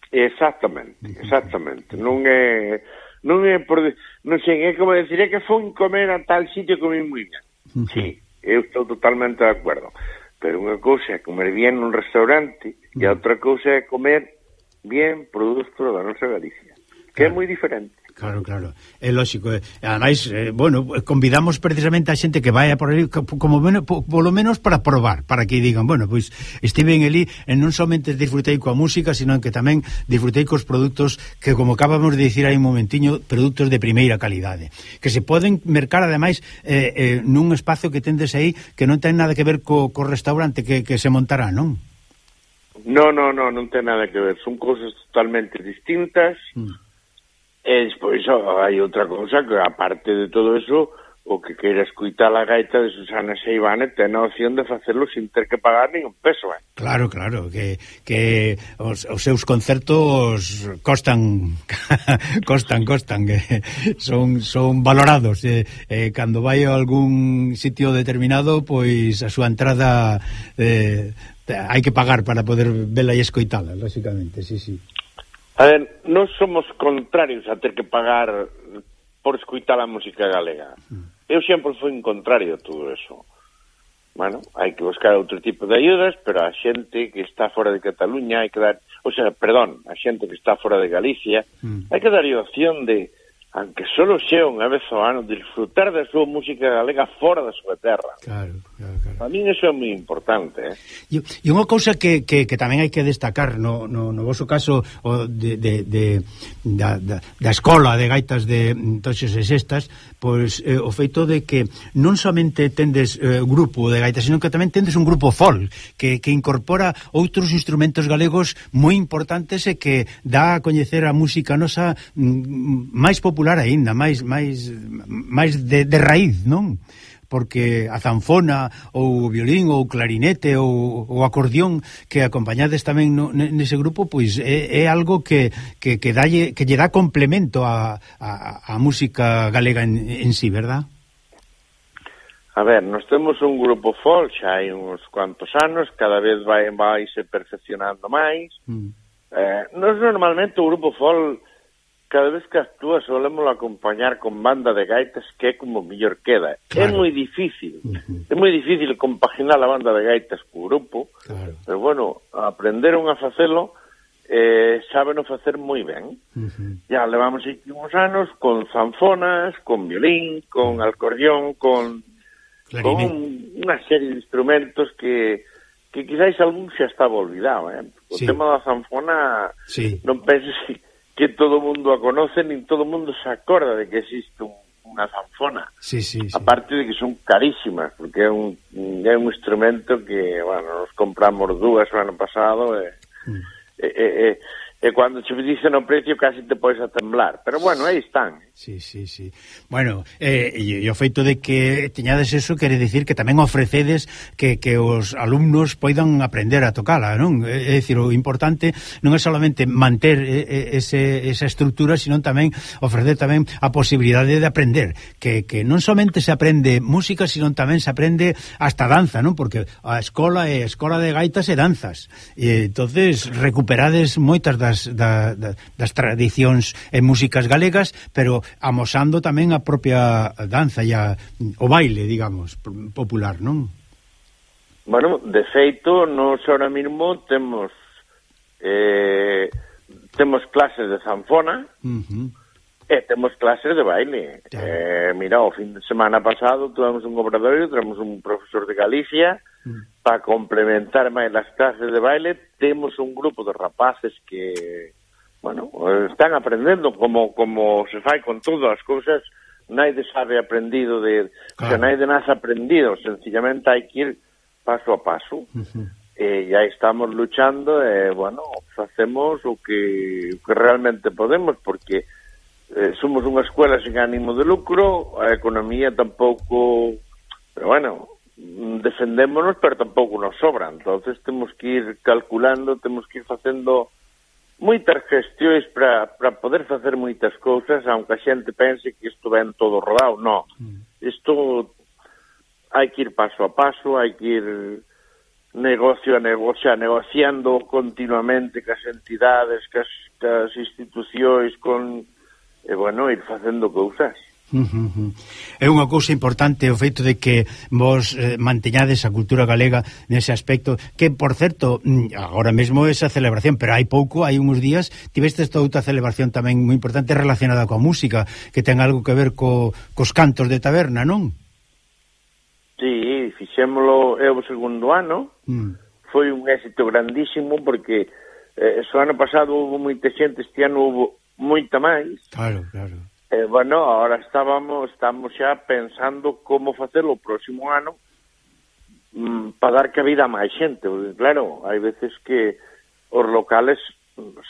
Exactamente, exactamente. Non é non é por, non sei, é como decir, é que foi comer a tal sitio e comí moi ben. Sí eu estou totalmente de acordo. Pero unha cousa é comer bien nun restaurante e a mm. outra cousa é comer bien produtos da nosa Galicia, que é moi diferente. Claro, claro, é lógico Eh. Ademais, eh, bueno, eh, convidamos precisamente a xente que vaya por ali como menos, polo menos para probar Para que digan, bueno, pois estiven ali E non somente disfrutei coa música Sino que tamén disfrutei cos produtos Que como acabamos de dicir hai un momentiño Produtos de primeira calidade Que se poden mercar ademais eh, eh, Nun espacio que tendes aí Que non ten nada que ver co, co restaurante que, que se montará, non? Non, non, non, non ten nada que ver. Son cousas totalmente distintas. Mm. E despois hai outra cousa que, aparte de todo eso, o que queira escuitar a gaita de Susana Seibane ten a opción de facelo sin ter que pagar nin un peso. Eh? Claro, claro, que, que os, os seus concertos costan, *laughs* costan, costan, que son, son valorados. Eh, eh, cando vai a algún sitio determinado, pois a súa entrada eh, hai que pagar para poder vela e escoitala, lóxicamente, sí, sí. A ver, non somos contrarios a ter que pagar por escuitar a música galega. Mm. Eu sempre fui en contrario a todo eso. Bueno, hai que buscar outro tipo de ayudas, pero a xente que está fora de Cataluña hai que dar... O sea, perdón, a xente que está fora de Galicia mm. hai que dar opción de aunque solo sea unha vez ao ano, disfrutar da súa música galega fora da súa terra. Claro, claro, claro. A min iso é moi importante. Eh? E, e unha cousa que, que, que tamén hai que destacar no, no, no vosso caso o de, de, de, da, da, da escola de gaitas de toxes e sextas, pois eh, o feito de que non somente tendes eh, grupo de gaitas, sino que tamén tendes un grupo folk que, que incorpora outros instrumentos galegos moi importantes e que dá a coñecer a música nosa mm, máis popular popular aínda máis máis máis de, de raíz, non? porque a zanfona ou o violín ou o clarinete ou o acordeón que acompañades tamén no, nese grupo pois é, é algo que que, que, dalle, que lle dá complemento a, a, a música galega en, en sí, verdad? A ver, nós temos un grupo folk xa hai uns cuantos anos, cada vez vai vai se perfeccionando máis. Mm. Eh, nós normalmente o grupo folk cada vez que actúa solemos acompañar con banda de gaitas que é como mellor queda. Claro. É moi difícil, uh -huh. é moi difícil compaginar a banda de gaitas co grupo, claro. pero bueno, aprenderon a facelo eh, saben facer moi ben. Uh -huh. Ya levamos aquí uns anos con zanfonas, con violín, con acordeón, con, con unha serie de instrumentos que que quizáis algún xa estaba olvidado, eh? O sí. tema da zanfona sí. non penses que todo mundo a conoce nin todo mundo se acorda de que existe un, unha sanfona. Sí, sí, sí. Aparte de que son carísimas, porque é un, é un instrumento que, bueno, nos compramos dúas o ano pasado e... Eh, mm. eh, eh, eh e cando se dicen o precio casi te podes atemblar, pero bueno, aí están. Eh. Sí, sí, sí. Bueno, eh, e, e o feito de que teñades eso quere dicir que tamén ofrecedes que, que os alumnos poidan aprender a tocala, non? É, dicir, o importante non é solamente manter eh, eh, ese, esa estrutura, sino tamén ofrecer tamén a posibilidade de aprender, que, que non somente se aprende música, sino tamén se aprende hasta danza, non? Porque a escola é escola de gaitas e danzas. E entonces recuperades moitas das das, da, da, das tradicións e músicas galegas, pero amosando tamén a propia danza e a, o baile, digamos, popular, non? Bueno, de feito, nos ahora mismo temos eh, temos clases de zanfona, uh -huh E temos clases de baile. Eh, mira, o fin de semana pasado tuvemos un obradorio, tuvemos un profesor de Galicia, mm. para complementar máis as clases de baile, temos un grupo de rapaces que, bueno, están aprendendo como como se fai con todas as cousas, naide sabe aprendido de, claro. o sea, naide nas aprendido, sencillamente hai que ir paso a paso. Uh -huh. E ya estamos luchando, e, bueno, facemos o que, o que realmente podemos, porque eh, somos unha escuela sin ánimo de lucro, a economía tampouco, pero bueno, mm, defendémonos, pero tampouco nos sobra, entonces temos que ir calculando, temos que ir facendo moitas gestións para, para poder facer moitas cousas, aunque a xente pense que isto ven todo rodado, no, mm. isto hai que ir paso a paso, hai que ir negocio a negocio, negociando continuamente cas entidades, cas, cas institucións, con e bueno, ir facendo cousas. Uh -huh. É unha cousa importante o feito de que vos eh, manteñades a cultura galega nese aspecto que, por certo, mm, agora mesmo esa celebración, pero hai pouco, hai uns días tiveste esta outra celebración tamén moi importante relacionada coa música que ten algo que ver co, cos cantos de taberna, non? Sí, fixémolo é o segundo ano mm. foi un éxito grandísimo porque eh, o ano pasado houve moita xente este ano houve moita máis. Claro, claro. Eh, bueno, ahora estábamos, estamos xa pensando como facelo o próximo ano mm, para dar cabida a máis xente. Claro, hai veces que os locales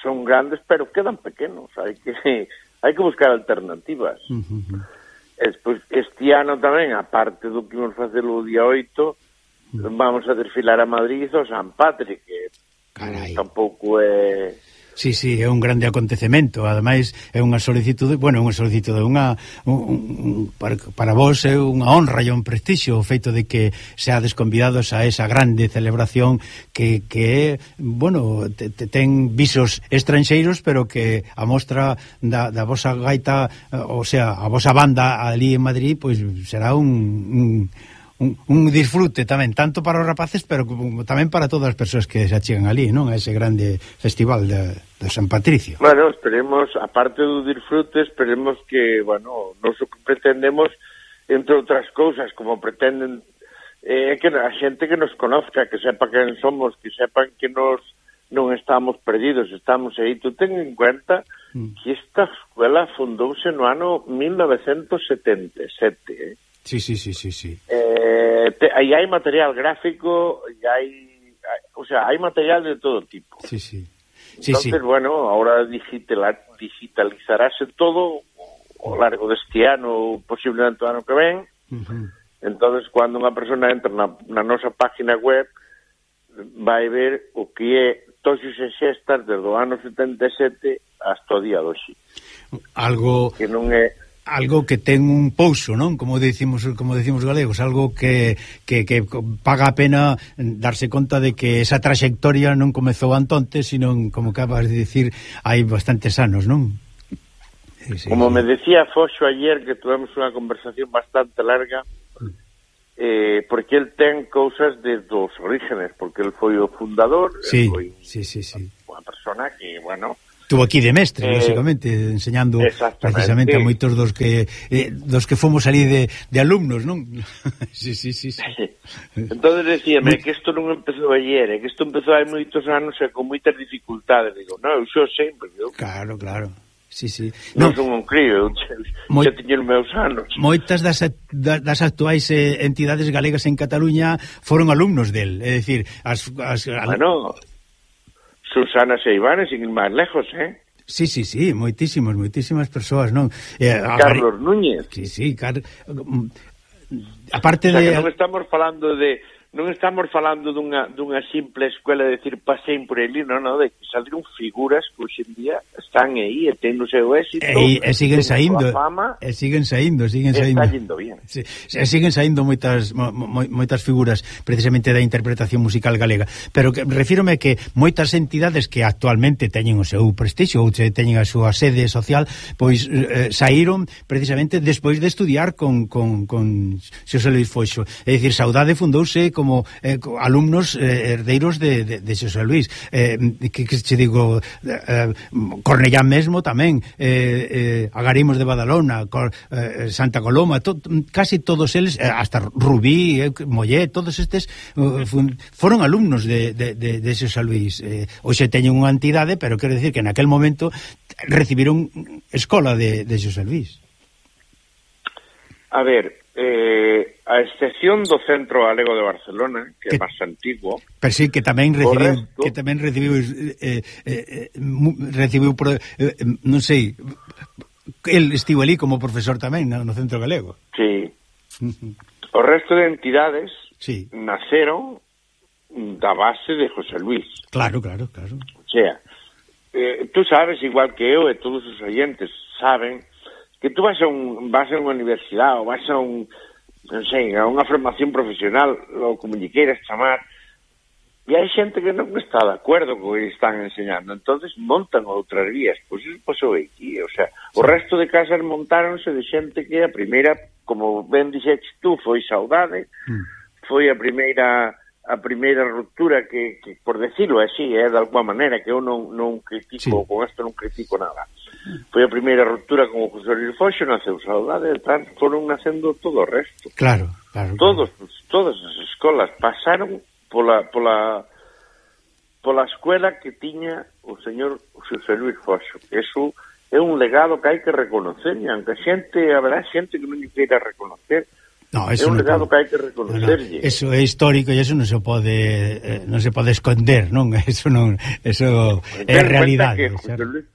son grandes, pero quedan pequenos. Hai que *laughs* hai que buscar alternativas. Uh -huh. Este ano tamén, aparte do que vamos facer o día 8, uh -huh. vamos a desfilar a Madrid o San Patrick, que Carai. tampouco é Sí, sí, é un grande acontecemento. Ademais, é unha solicitude, bueno, unha solicitude, unha un, un, para, para vos é unha honra e un prestixio o feito de que seades convidados a esa grande celebración que que bueno, te, te ten visos estranxeiros, pero que a mostra da, da vosa gaita, eh, o sea, a vosa banda ali en Madrid, pois será un, un un, un disfrute tamén, tanto para os rapaces, pero como, tamén para todas as persoas que se achegan ali, non? A ese grande festival de, de San Patricio. Bueno, esperemos, aparte do disfrute, esperemos que, bueno, nos que pretendemos, entre outras cousas, como pretenden, é eh, que a xente que nos conozca, que sepa quen somos, que sepan que nos non estamos perdidos, estamos aí. Tú ten en cuenta mm. que esta escuela fundouse no ano 1977, eh? Sí, sí, sí, sí, sí. Eh, te, aí hai material gráfico, e hai, hai, o sea, hai material de todo tipo. Sí, sí. Sí, Entonces, sí. bueno, ahora digital, digitalizarase todo ao largo deste ano, posiblemente o ano que ven. Uh -huh. Entonces, cando unha persona entra na, na nosa página web, vai ver o que é toxos e xestas desde o ano 77 hasta o día doxe. Algo... Que non é algo que ten un pouso, non? Como decimos como decimos galegos, algo que, que, que paga a pena darse conta de que esa traxectoria non comezou antontes, sino como acabas de dicir, hai bastantes anos, non? Sí, sí. Como me decía Foxo ayer que tuvemos unha conversación bastante larga eh, porque el ten cousas de dos orígenes, porque el foi o fundador, sí, foi sí, sí, sí. unha persona que, bueno, Estuvo aquí de mestre, eh, lógicamente, enseñando precisamente a moitos dos que eh, dos que fomos ali de, de alumnos, non? *laughs* sí, sí, sí, sí. Entonces decíame Muy... que isto non empezou ayer, eh, que isto empezou hai moitos anos e con moitas dificultades. Digo, non, eu xo sempre. Eu... Claro, claro. Sí, sí. Non, non son un crío, moi, xa os meus anos. Moitas das, das actuais eh, entidades galegas en Cataluña foron alumnos del, é dicir, as... as bueno, Susana Seivane, sin ir máis lejos, eh? Sí, sí, sí, moitísimos, moitísimas persoas, non? Eh, Carlos Núñez. Sí, sí, car... Mm, aparte o sea, de... non estamos falando de non estamos falando dunha, dunha simple escuela de decir pasei por ali, non, non, de que saldrían figuras que hoxe en día están aí e ten o seu éxito. E, e siguen saindo, fama, e siguen saindo, siguen saindo. Está indo bien. Sí, e siguen saindo moitas mo, mo, moitas figuras precisamente da interpretación musical galega, pero que, refírome que moitas entidades que actualmente teñen o seu prestixio ou teñen a súa sede social, pois eh, eh, saíron precisamente despois de estudiar con, con, con Xosé Luis Foixo. É dicir, Saudade fundouse como como eh, alumnos eh, herdeiros de, de, de Xosé Luis eh, que, que che digo eh, eh, Cornellá mesmo tamén eh, eh, Agarimos de Badalona Cor, eh, eh, Santa Coloma to, casi todos eles, eh, hasta Rubí eh, Mollé, todos estes eh, fun, foron alumnos de, de, de, de Xosé Luis eh, hoxe teñen unha entidade pero quero decir que naquel momento recibiron escola de, de Xosé Luis A ver, Eh, a excepción do Centro Galego de Barcelona, que, que é máis antigo. Pero sí, que tamén recibiu resto, que tamén recibiu eh, eh, eh recibiu pro, eh, eh, non sei, el estivo ali como profesor tamén no, no Centro Galego. Sí. o resto de entidades sí. naceron da base de José Luis. Claro, claro, claro. O sea, eh, tú sabes igual que eu e todos os oyentes saben que tú vas a, un, vas a unha universidade ou vas a un, non sei, a unha formación profesional, ou como lle queiras chamar, e hai xente que non está de acuerdo co que están enseñando, entonces montan outras vías, pois iso pasou aquí, o sea, o resto de casas montáronse de xente que a primeira, como ben dixetes tú, foi saudade, mm. foi a primeira a primeira ruptura que, que por decirlo así, é eh, de alguma maneira que eu non, non critico, sí. con isto non critico nada. Foi a primeira ruptura con o Cruceiro Foxo, naceu saudade, tal, foron nacendo todo o resto. Claro, claro. Todos, todas as escolas pasaron pola, pola, pola escuela que tiña o señor José Luis Foxo. Eso é un legado que hai que reconocer, e aunque a xente, haberá xente que non queira reconocer, No, é un legado no que hai que reconocerlle. No, eso é histórico e eso non se pode eh, non se pode esconder, non? *laughs* Eso non, eso é realidade. Que José Luis,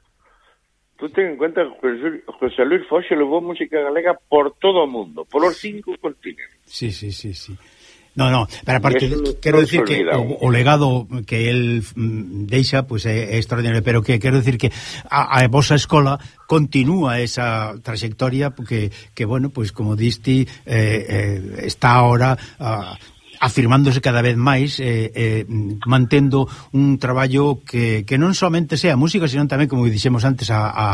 tú ten en cuenta que José Luis Foxe levou música galega por todo o mundo, por os cinco continentes. Sí, sí, sí, sí. No, no, pero aparte, eso, quero no decir que o, o legado que el mm, deixa pues, é, é extraordinario, pero que quero decir que a, a vosa escola continúa esa trayectoria porque que bueno, pues como diste eh, eh, está ahora ah, afirmándose cada vez máis eh, eh, mantendo un traballo que, que non somente sea música, senón tamén, como dixemos antes, a, a,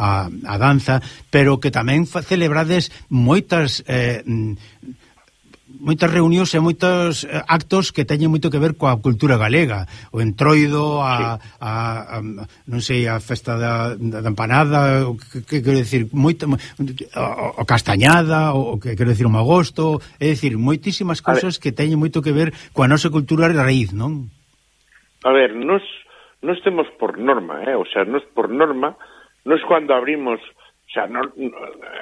a, a danza, pero que tamén celebrades moitas eh, mm, moitas reunións e moitos eh, actos que teñen moito que ver coa cultura galega, o entroido, a, sí. a, a non sei, a festa da, da empanada, o que, que quero decir, moita o, o castañada, o que quero decir o magosto, é dicir, moitísimas cousas que teñen moito que ver coa nosa cultura raíz, non? A ver, nos nos temos por norma, eh, o sea, nos por norma, nos cuando abrimos xa no,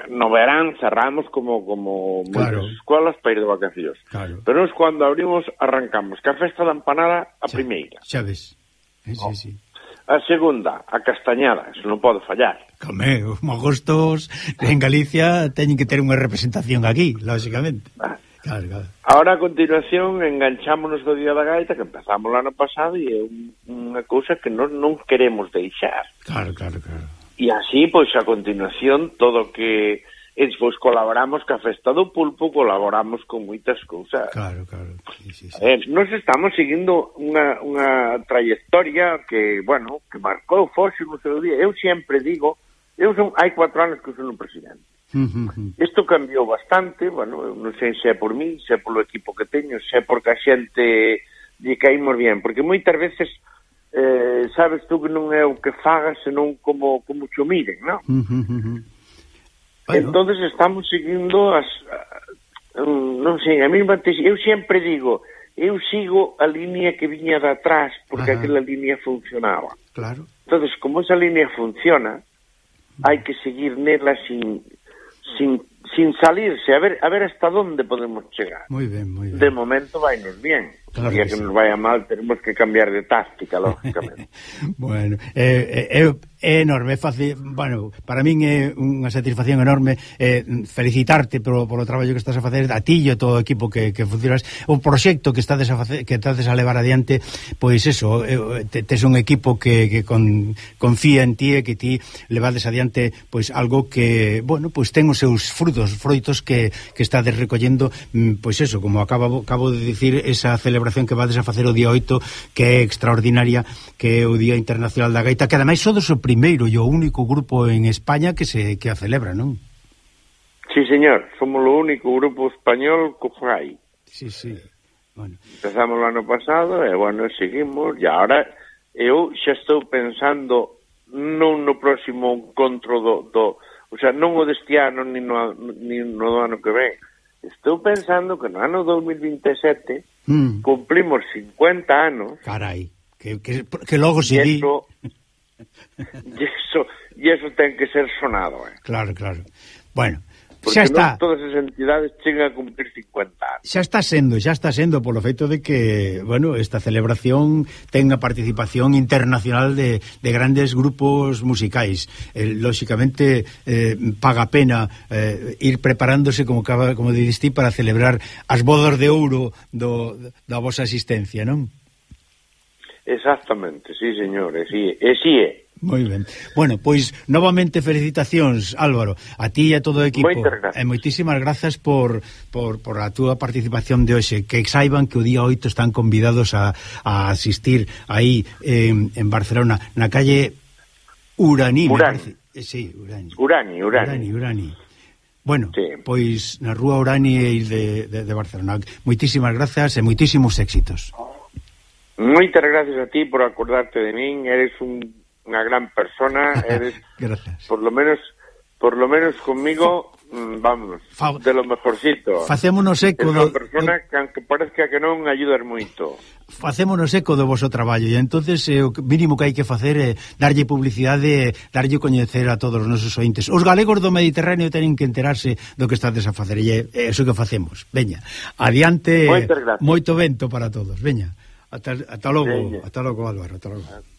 no verán cerramos como como claro. moitas escolas para ir de vacacións. Claro. Pero nos cuando abrimos arrancamos que a festa da empanada a xa, primeira. Xa ves. Eh, oh. sí, sí. A segunda, a castañada, eso non pode fallar. Come, os magostos en Galicia teñen que ter unha representación aquí, lógicamente. Ah. Claro, claro. Ahora a continuación enganchámonos do Día da Gaita que empezamos o ano pasado e é unha cousa que non, non queremos deixar. Claro, claro, claro. E así, pois, a continuación, todo que es, pois, colaboramos, que a Festa do Pulpo colaboramos con moitas cousas. Claro, claro. Sí, sí, sí. Eh, nos estamos seguindo unha, unha trayectoria que, bueno, que marcou Foxe no seu día. Eu sempre digo, eu son, hai cuatro anos que son un presidente. Isto cambiou bastante, bueno, eu non sei se é por mí, se é polo equipo que teño, se é porque a xente lle caímos bien, porque moitas veces eh, sabes tú que non é o que fagas, senón como, como cho miren, non? Bueno. Entón estamos seguindo as... Eh, mm, non sei, a mesma tesis. Eu sempre digo, eu sigo a línea que viña de atrás, porque Ajá. aquela línea funcionaba. Claro. Entonces, como esa línea funciona, hai que seguir nela sin, sin, sin salirse, a ver, a ver hasta dónde podemos chegar. Muy ben, muy ben. De momento vai nos bien. Claro día que, que sí. nos vaya mal tenemos que cambiar de táctica, *laughs* lógicamente. bueno, é eh, eh, eh, enorme, é fácil, bueno, para min é unha satisfacción enorme eh, felicitarte polo, polo traballo que estás a facer, a ti e todo o equipo que, que funcionas, o proxecto que estás a facer, que estás a levar adiante, pois eso, eh, tes un equipo que, que con, confía en ti e que ti levades adiante pois algo que, bueno, pois ten os seus frutos, froitos que, que estades recollendo, mm, pois eso, como acabo, acabo de dicir, esa celebración celebración que vades a facer o día 8 que é extraordinaria que é o Día Internacional da Gaita que ademais sodes o primeiro e o único grupo en España que se que a celebra, non? Sí, señor, somos o único grupo español que fai. Sí, sí. Bueno. Empezamos o ano pasado e, bueno, seguimos e agora eu xa estou pensando non no próximo encontro do, do o sea, non o deste ano ni no, ni no do ano que ven, Estou pensando que no ano 2027 mm. cumplimos 50 anos. Carai, que, que, que logo se di. Eso, iso eso, eso ten que ser sonado. Eh. Claro, claro. Bueno, Porque xa está. Non todas as entidades chegan a cumplir 50 anos. Xa está sendo, xa está sendo polo feito de que, bueno, esta celebración ten a participación internacional de, de grandes grupos musicais. Eh, lóxicamente eh, paga pena eh, ir preparándose como acaba, como diste para celebrar as bodas de ouro do, da vosa asistencia, non? Exactamente, sí, señores, sí, e sí é. Moi ben. Bueno, pois novamente felicitacións Álvaro, a ti e a todo o equipo. Moitas e moitísimas grazas por, por, por a túa participación de hoxe. Que saiban que o día 8 están convidados a, a asistir aí en, en Barcelona, na calle Uraní, Urani. Eh, sí, Urani. Urani, Urani. Urani, Urani. Bueno, sí. pois na rúa Urani de, de, de Barcelona. Moitísimas grazas e moitísimos éxitos. Moitas gracias a ti por acordarte de min, eres un unha gran persona, *laughs* eres Gracias. por lo menos por lo menos conmigo, mm, vamos, Fa... de lo mejorcito. Facémonos eco do... persona do... que, aunque parezca que non, ayudar moito. Facémonos eco do voso traballo e entonces eh, o mínimo que hai que facer é eh, darlle publicidade, eh, darlle coñecer a todos os nosos ointes. Os galegos do Mediterráneo teñen que enterarse do que estades a facer e é eso que facemos. Veña, adiante, moito vento para todos. Veña, ata, ata logo, Veña. ata logo Álvaro, ata logo.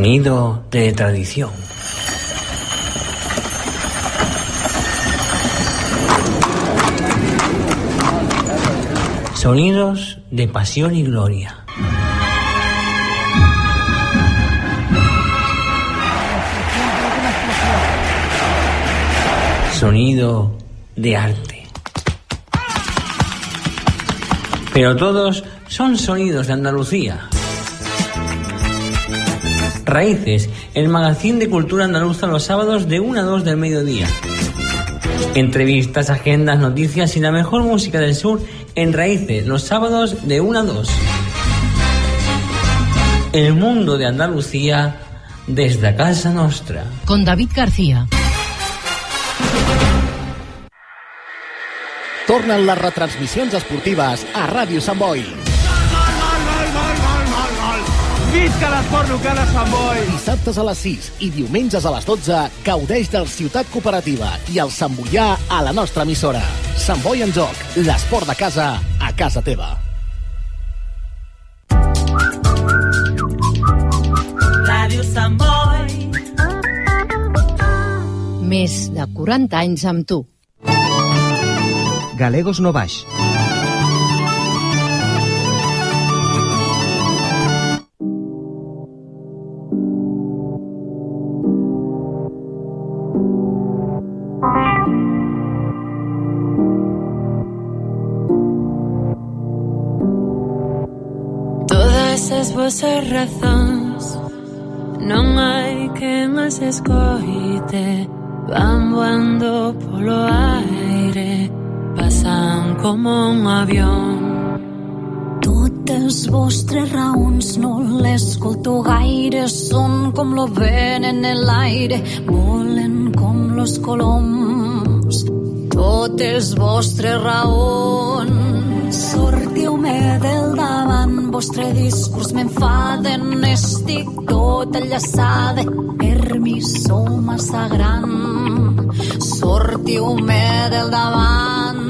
Sonido de tradición. Sonidos de pasión y gloria. Sonido de arte. Pero todos son sonidos de Andalucía. Raíces, el magazín de cultura andaluza los sábados de 1 a 2 del mediodía. Entrevistas, agendas, noticias y la mejor música del sur en Raíces, los sábados de 1 a 2. El mundo de Andalucía desde casa nostra. Con David García. Tornen les retransmissions esportives a Ràdio Sant Boi. Visca l'esport local a Sant Boi! Dissabtes a les 6 i diumenges a les 12 gaudeix del Ciutat Cooperativa i el Sant Boià a la nostra emissora. Sant Boi en joc, l'esport de casa a casa teva. Ràdio Sant Boi. Més de 40 anys amb tu. Galegos no Todas as vosas razóns Non hai quen as escoite. Van voando polo aire. Pasan como un avión. Totes vostres raons no l'escolto gaire. Són com lo vent en l'aire Volen com los coloms. Totes vostres raons Riu-me del davant, vostre discurs m'enfaden, estic tot enllaçada, per mi sou massa gran. Sortiu-me del davant.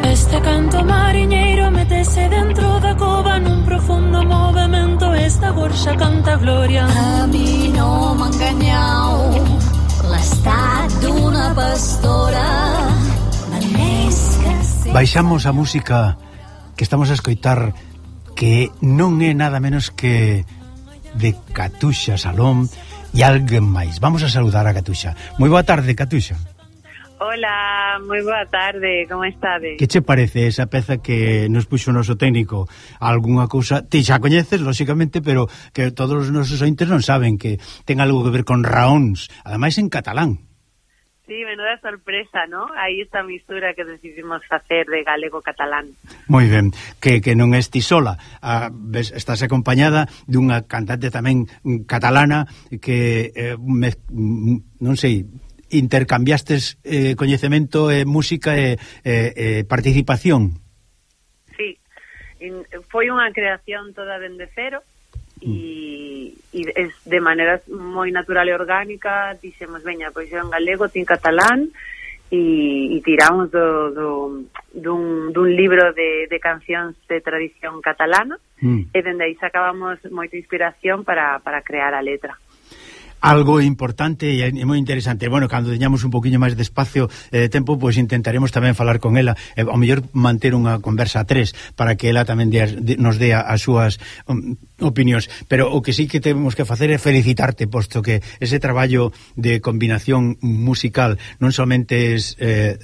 Este canto mariñeiro metese dentro da cova nun profundo movimento esta gorxa canta gloria. A mi no m'enganyau, l'estat d'una pastora, Baixamos a música que estamos a escoitar que non é nada menos que de Catuxa Salón e alguén máis. Vamos a saludar a Catuxa. Moi boa tarde, Catuxa. Hola, moi boa tarde, como estade? Que che parece esa peza que nos puxo o noso técnico? Algúnha cousa, ti xa coñeces, lóxicamente, pero que todos os nosos ointes non saben que ten algo que ver con raóns, ademais en catalán. Sí, menuda sorpresa, ¿no? Aí esta mistura que decidimos facer de galego-catalán. Moi ben, que, que non estis sola. A, ves, estás acompañada dunha cantante tamén catalana que eh, me, non sei, intercambiastes eh, coñecemento e eh, música e eh, eh, participación. Sí, In, foi unha creación toda dende cero mm. e e es, de maneras moi natural e orgánica dixemos, veña, pois en galego, tin catalán e, e tiramos do, do, dun, dun libro de, de cancións de tradición catalana mm. e dende aí sacábamos moita inspiración para, para crear a letra algo importante e moi interesante. Bueno, cando teñamos un poquinho máis de espacio eh, de tempo, pois pues intentaremos tamén falar con ela, eh, ao mellor manter unha conversa a tres para que ela tamén de, de, nos dea as súas um, opinións, pero o que sí que temos que facer é felicitarte, posto que ese traballo de combinación musical non somente é eh,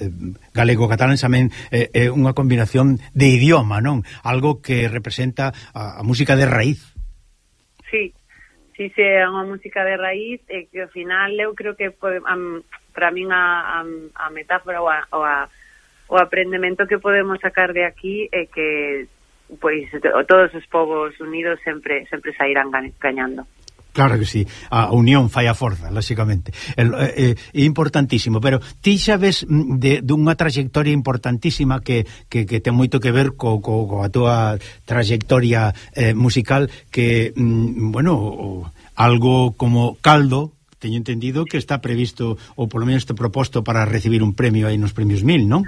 galego-catalán, tamén eh, é eh, eh, unha combinación de idioma, non? Algo que representa a, a música de raíz. Sí, si se é unha música de raíz e que ao final eu creo que para min a, a, a metáfora ou a, ou a o aprendemento que podemos sacar de aquí é que pois todos os povos unidos sempre sempre sairán gañando. Claro que sí, a unión fai a forza, lóxicamente. É, é, é importantísimo, pero ti xa ves mm, de, dunha trayectoria importantísima que, que, que ten moito que ver co, co, co a túa trayectoria eh, musical que, mm, bueno, algo como caldo, teño entendido que está previsto ou polo menos está proposto para recibir un premio aí nos premios Mil, non?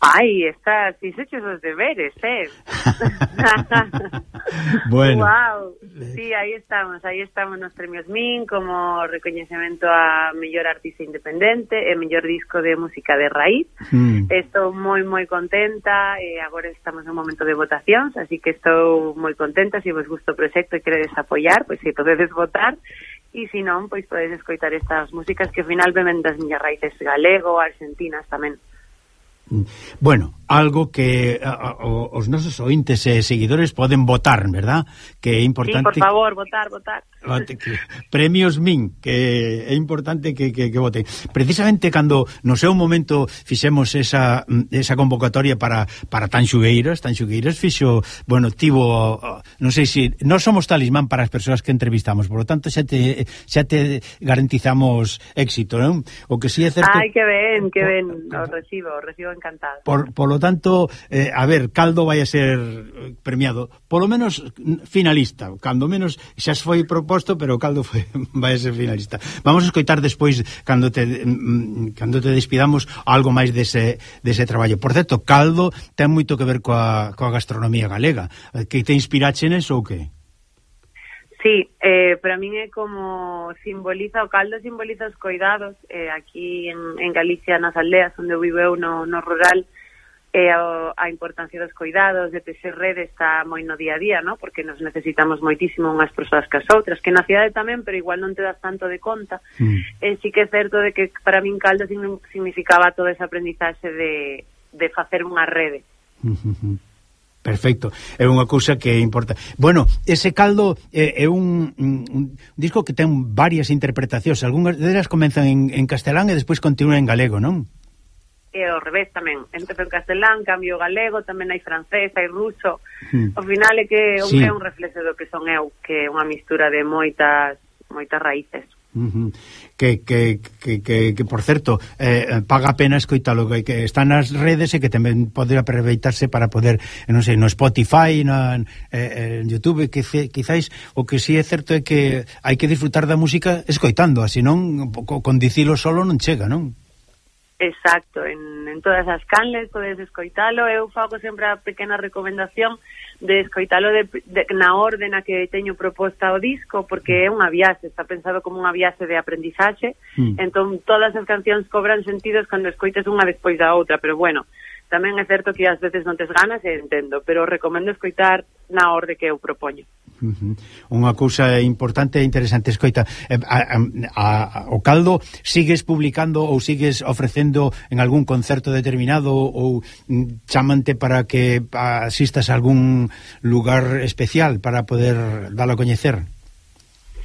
Ay, estás, fixeches os deberes, eh? *laughs* bueno. Wow. Sí, aí estamos, aí estamos nos premios MIN como recoñecemento a mellor artista independente e eh, mellor disco de música de raíz. Mm. Estou moi moi contenta eh, e agora estamos no momento de votacións, así que estou moi contenta se vos gusta o proxecto e queredes apoiar, pois se podedes votar e se non, pois podedes escoitar estas músicas que ao final vemen das miñas raíces galego, argentinas tamén. Bueno, algo que a, a, os nosos ointes e seguidores poden votar, verdad? Que é importante... Sí, por favor, votar, votar. Que, premios min, que é importante que, que, que voten. Precisamente cando no seu momento fixemos esa, esa convocatoria para, para Tanxugueiras, Tanxugueiras fixo, bueno, tivo, non sei se... Si, non somos talismán para as persoas que entrevistamos, por lo tanto xa te, xa te garantizamos éxito, non? O que si sí é certo... Ai, que ben, que ben, o recibo, o recibo encantado. Por, por lo Tanto, eh, a ver, Caldo vai a ser eh, premiado, polo menos finalista, cando menos xa foi proposto, pero Caldo foi, *laughs* vai a ser finalista. Vamos a escoitar despois, cando te, cando te despidamos, algo máis dese, dese traballo. Por certo, Caldo ten moito que ver coa, coa gastronomía galega. Eh, que te inspiraxenes ou que? Sí, eh, para min é como simboliza, o caldo simboliza os coidados eh, aquí en, en Galicia, nas aldeas onde vivo eu no, no rural, e a, a importancia dos cuidados, de teser rede está moi no día a día, ¿no? porque nos necesitamos moitísimo unhas persoas que as outras, que na cidade tamén, pero igual non te das tanto de conta. Mm. E sí que é certo de que para min Caldo significaba toda esa aprendizaxe de, de facer unha rede. Mm -hmm. Perfecto, é unha cousa que importa. Bueno, ese caldo eh, é, é un, un disco que ten varias interpretacións, algunhas delas comenzan en, en castelán e despois continúan en galego, non? e ao revés tamén. Empezou en castelán, cambio galego, tamén hai francés, hai ruso. Mm. Ao final é que sí. é un reflexo do que son eu, que é unha mistura de moitas moitas raíces. Uh -huh. que, que, que, que, que por certo eh, paga a pena escoitalo que, que está nas redes e que tamén pode aproveitarse para poder, eh, non sei, no Spotify no, eh, en Youtube que quizáis o que si sí é certo é que hai que disfrutar da música escoitando así non, con dicilo solo non chega, non? Exacto, en, en todas as canles podes escoitalo, eu fago sempre a pequena recomendación de escoitalo de, de, na orden a que teño proposta o disco, porque é unha viaxe, está pensado como unha viaxe de aprendizaxe, mm. entón todas as cancións cobran sentidos cando escoites unha despois da outra, pero bueno, tamén é certo que ás veces non tes ganas e entendo, pero recomendo escoitar na orde que eu propoño. Uh -huh. Unha cousa importante e interesante, escoita, eh, a, a, a, o caldo sigues publicando ou sigues ofrecendo en algún concerto determinado ou mm, chamante para que asistas a algún lugar especial para poder dalo a coñecer?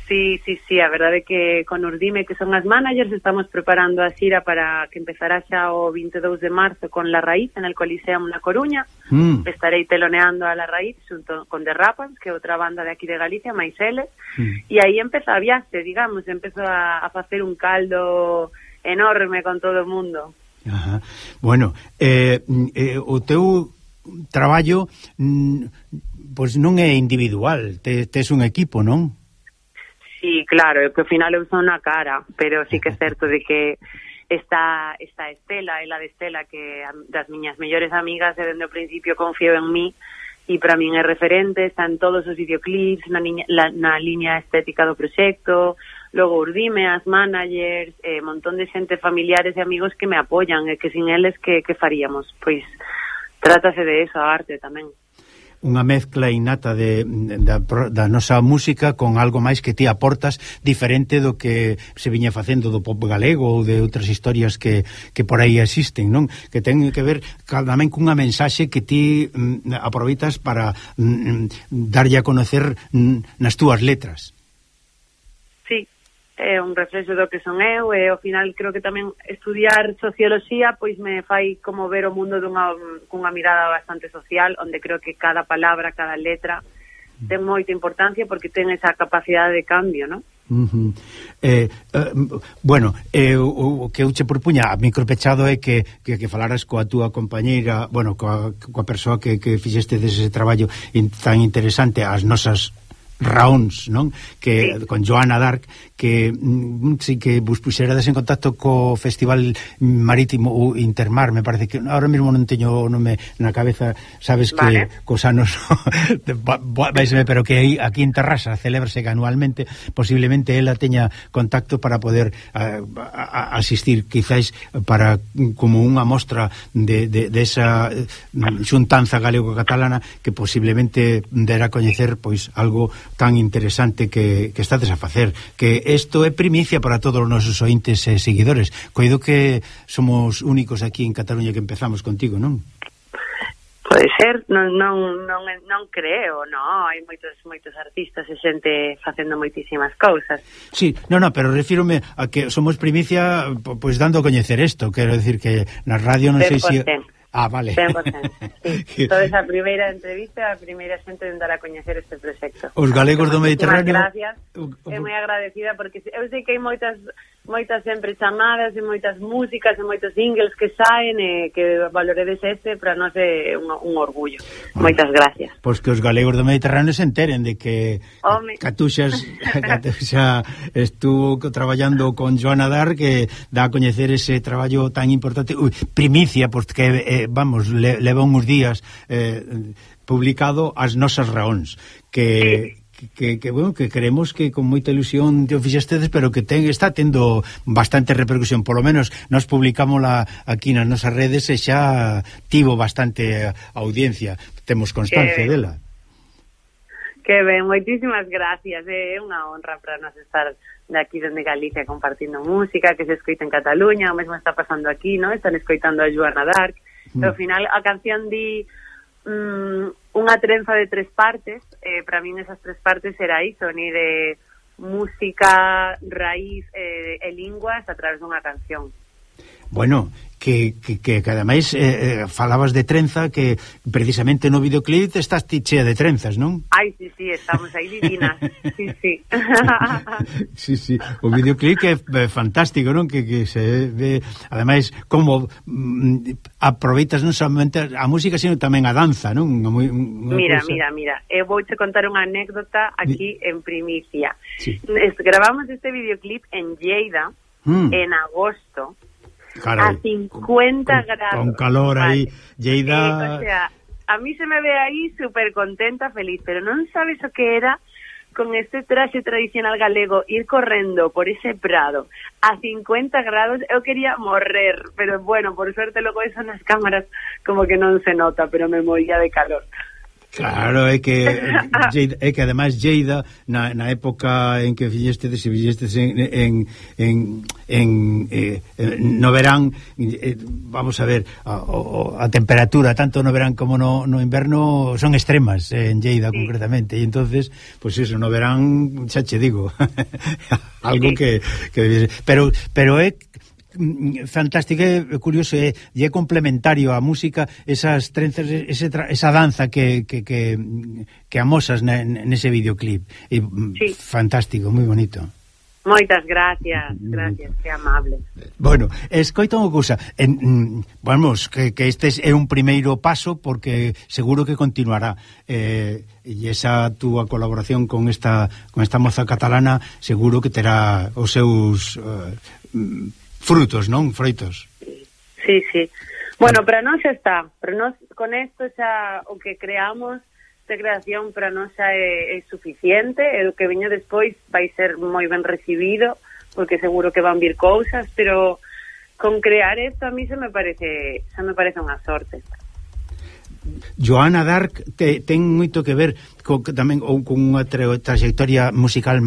Sí, sí, sí, a verdade é que con Urdime, que son as managers, estamos preparando a xira para que empezará xa o 22 de marzo con La Raíz en el Coliseum na Coruña. Mm. Estarei teloneando a La Raíz xunto con The Rapans, que é outra banda de aquí de Galicia, máis eles. Mm. E aí empeza a viaxe, digamos, empezo a, a facer un caldo enorme con todo o mundo. Ajá. Bueno, eh, eh, o teu traballo mm, pois non é individual, tes te un equipo, non? Sí, claro, que ao final eu son na cara, pero sí que é certo de que esta, esta Estela, é la de Estela que das miñas mellores amigas e dende o principio confío en mí e para min é referente, están todos os videoclips, na, niña, la, na línea estética do proxecto, logo urdime as managers, eh, montón de xente familiares e amigos que me apoian e que sin eles que, que faríamos? Pois trátase de eso, a arte tamén unha mezcla innata de, da, da nosa música con algo máis que ti aportas diferente do que se viña facendo do pop galego ou de outras historias que, que por aí existen, non? Que ten que ver tamén cunha mensaxe que ti mm, aproveitas para mm, mm darlle a conocer mm, nas túas letras é un reflexo do que son eu e ao final creo que tamén estudiar socioloxía pois me fai como ver o mundo dunha, cunha mirada bastante social onde creo que cada palabra, cada letra ten moita importancia porque ten esa capacidade de cambio, non? Uh -huh. eh, eh, bueno, eh, o, o que eu che propuña a micropechado é que, que, que falaras coa túa compañeira bueno, coa, coa persoa que, que fixeste dese traballo in, tan interesante as nosas raóns, non? Que sí. con Joana Dark que mm, si que vos puxerades en contacto co Festival Marítimo ou Intermar, me parece que ahora mesmo non teño o nome na cabeza, sabes vale. que cos anos *laughs* vaiseme, pero que aí aquí en Terrasa celebrase anualmente, posiblemente ela teña contacto para poder a, a, a asistir quizáis para como unha mostra de, de, de esa mm, xuntanza galego-catalana que posiblemente dera a coñecer pois algo tan interesante que, que estades a facer, que isto é primicia para todos os nosos ointes e seguidores. Coido que somos únicos aquí en Cataluña que empezamos contigo, non? Pode ser, non, non, non, non creo, non, hai moitos moitos artistas e xente facendo moitísimas cousas. Sí, non, non, pero refírome a que somos primicia pois pues, dando a coñecer isto, quero decir que na radio non sei se... Si Ah, vale. 100%. Eh. Sí. *laughs* Toda a primeira entrevista, a primeira xente en dar a coñecer este proxecto. Os galegos do Mediterráneo... Gracias. É moi agradecida, porque eu sei que hai moitas moitas sempre chamadas e moitas músicas e moitos singles que saen e que valoredes este para nós é un, un orgullo. Bueno, moitas gracias. Pois que os galegos do Mediterráneo se enteren de que Home. Catuxas *laughs* Catuxa estuvo traballando con Joana Dar que dá a coñecer ese traballo tan importante, Uy, primicia porque eh, vamos, le, leva uns días eh, publicado as nosas raóns que, sí que, que, bueno, que creemos que con moita ilusión te o fixestedes, pero que ten, está tendo bastante repercusión, polo menos nos publicámola aquí nas nosas redes e xa tivo bastante audiencia, temos constancia que dela. Que ben, moitísimas gracias, eh. é eh? unha honra para nos estar de aquí desde Galicia compartindo música, que se escoita en Cataluña, o mesmo está pasando aquí, ¿no? están escoitando a Joana Dark, mm. ao final a canción di... Mm, unha trenza de tres partes, eh, para min esas tres partes era iso, ni de música, raíz eh, e eh, linguas a través dunha canción. Bueno, que, que, que, que ademais eh, eh, falabas de trenza que precisamente no videoclip estás ti chea de trenzas, non? Ai, sí, sí, estamos aí divinas. sí, sí. *laughs* sí, sí. O videoclip que é eh, fantástico, non? Que, que se ve, ademais, como mm, aproveitas non somente a música, sino tamén a danza, non? Unha, unha mira, cosa... mira, mira, eu vouche contar unha anécdota aquí en primicia. Sí. Es, gravamos este videoclip en Lleida, mm. en agosto, Caray, a 50 con, grados. Con calor aí, Lleida... Eh, o sea, a mí se me ve aí super contenta, feliz, pero non sabes o que era con este traxe tradicional galego ir correndo por ese prado a 50 grados, eu quería morrer, pero bueno, por suerte logo eso nas cámaras como que non se nota, pero me moría de calor. Claro, é que *laughs* é que ademais Lleida na, na época en que fixeste se fixestes en en, en, en eh, no verán eh, vamos a ver a, a, a temperatura tanto no verán como no, no inverno son extremas eh, en Lleida sí. concretamente e entonces pois pues eso no verán xa che digo *laughs* algo sí. que, que pero pero é Mm, fantástico e curioso eh, e é complementario á música esas trenzas ese, esa danza que, que, que, que amosas nese videoclip e, mm, sí. fantástico, moi bonito Moitas gracias, mm. gracias, que amable. Bueno, escoita unha cousa, en, vamos, que, que este é un primeiro paso porque seguro que continuará. Eh, e esa túa colaboración con esta con esta moza catalana seguro que terá os seus eh, Frutos, non? Freitos. Sí, sí. Bueno, ah. para nós xa está. Para nós, con isto xa o que creamos de creación para nós xa é, é suficiente e o que veña despois vai ser moi ben recibido porque seguro que van vir cousas, pero con crear esto a mí se me parece se me parece unha sorte. Joana Dark te, ten moito que ver co, tamén ou con unha tra, trayectoria musical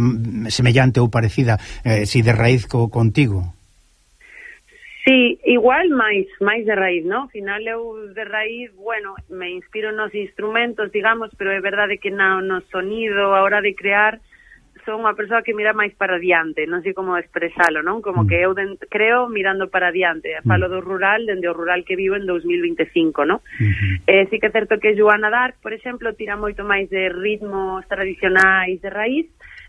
semellante ou parecida, eh, si de raíz co, contigo. Sí, igual máis, máis de raíz, ¿no? Final eu de raíz, bueno, me inspiro nos instrumentos, digamos, pero é verdade que na, no sonido, a hora de crear, son unha persoa que mira máis para diante, non sei como expresalo, non? Como mm. que eu den, creo mirando para diante, mm. falo do rural, dende o rural que vivo en 2025, non? Uh -huh. Eh, sí que é certo que Joana Dark, por exemplo, tira moito máis de ritmos tradicionais de raíz,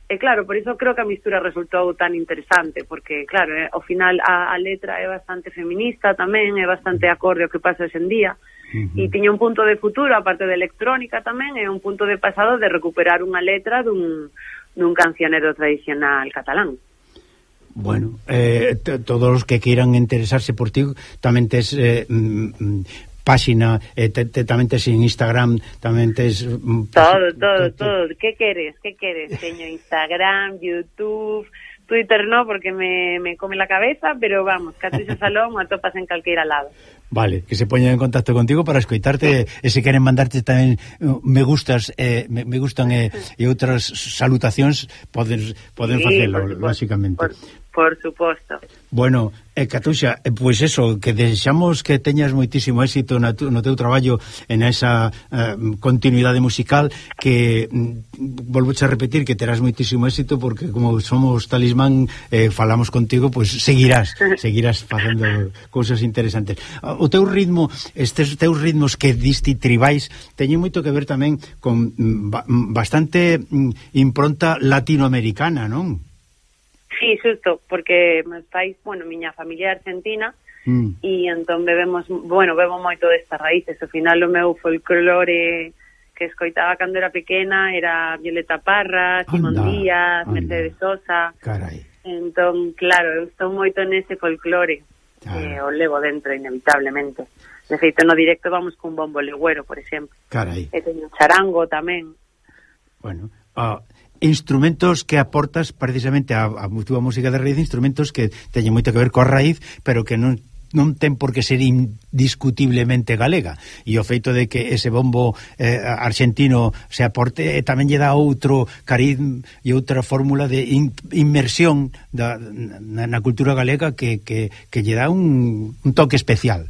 E claro, por iso creo que a mistura resultou tan interesante, porque claro, eh, ao final a, a letra é bastante feminista tamén, é bastante acorde ao que pasa hoxe en día, Uh -huh. e tiña un punto de futuro, aparte de electrónica tamén, e un punto de pasado de recuperar unha letra dun, dun cancionero tradicional catalán. Bueno, eh, todos os que queiran interesarse por ti tamén tes eh, mm, mm, páxina, eh, te, te, tamén tes en Instagram, tamén tes... Mm, todo, todo, todo. Que queres? Que queres? Teño Instagram, Youtube... Twitter no, porque me, me come la cabeza, pero vamos, Catuxo *laughs* Salón o atopas en calqueira lado. Vale, que se poñan en contacto contigo para escoitarte e se queren mandarte tamén uh, me gustas, eh, me, me gustan eh, e outras salutacións poden, poden sí, facelo, básicamente. Por, Por suposto. Bueno, eh, Catuxa, eh, pois pues eso, que deixamos que teñas moitísimo éxito na tu, no teu traballo en esa eh, continuidade musical que, mm, volvo a repetir, que terás moitísimo éxito porque como somos talismán, eh, falamos contigo, pois pues seguirás, *laughs* seguirás facendo cousas interesantes. O teu ritmo, estes teus ritmos que diste tribais, teñen moito que ver tamén con mm, mm bastante mm, impronta latinoamericana, non? Sí, xusto, porque meus pais, bueno, miña familia é argentina mm. e entón bebemos, bueno, bebo moito destas raíces. Ao final o meu folclore que escoitaba cando era pequena era Violeta Parra, Simón Díaz, anda. Mercedes Sosa. Carai. Entón, claro, eu estou moito nese folclore. Eh, o levo dentro inevitablemente. De feito, no directo vamos cun bombo legüero, por exemplo. Carai. E teño charango tamén. Bueno, ah, instrumentos que aportas precisamente a, a túa música de raíz, instrumentos que teñen moito que ver coa raíz, pero que non non ten por que ser indiscutiblemente galega. E o feito de que ese bombo eh, argentino se aporte eh, tamén lle dá outro cariz e outra fórmula de in, inmersión da, na, na cultura galega que, que, que lle dá un, un toque especial.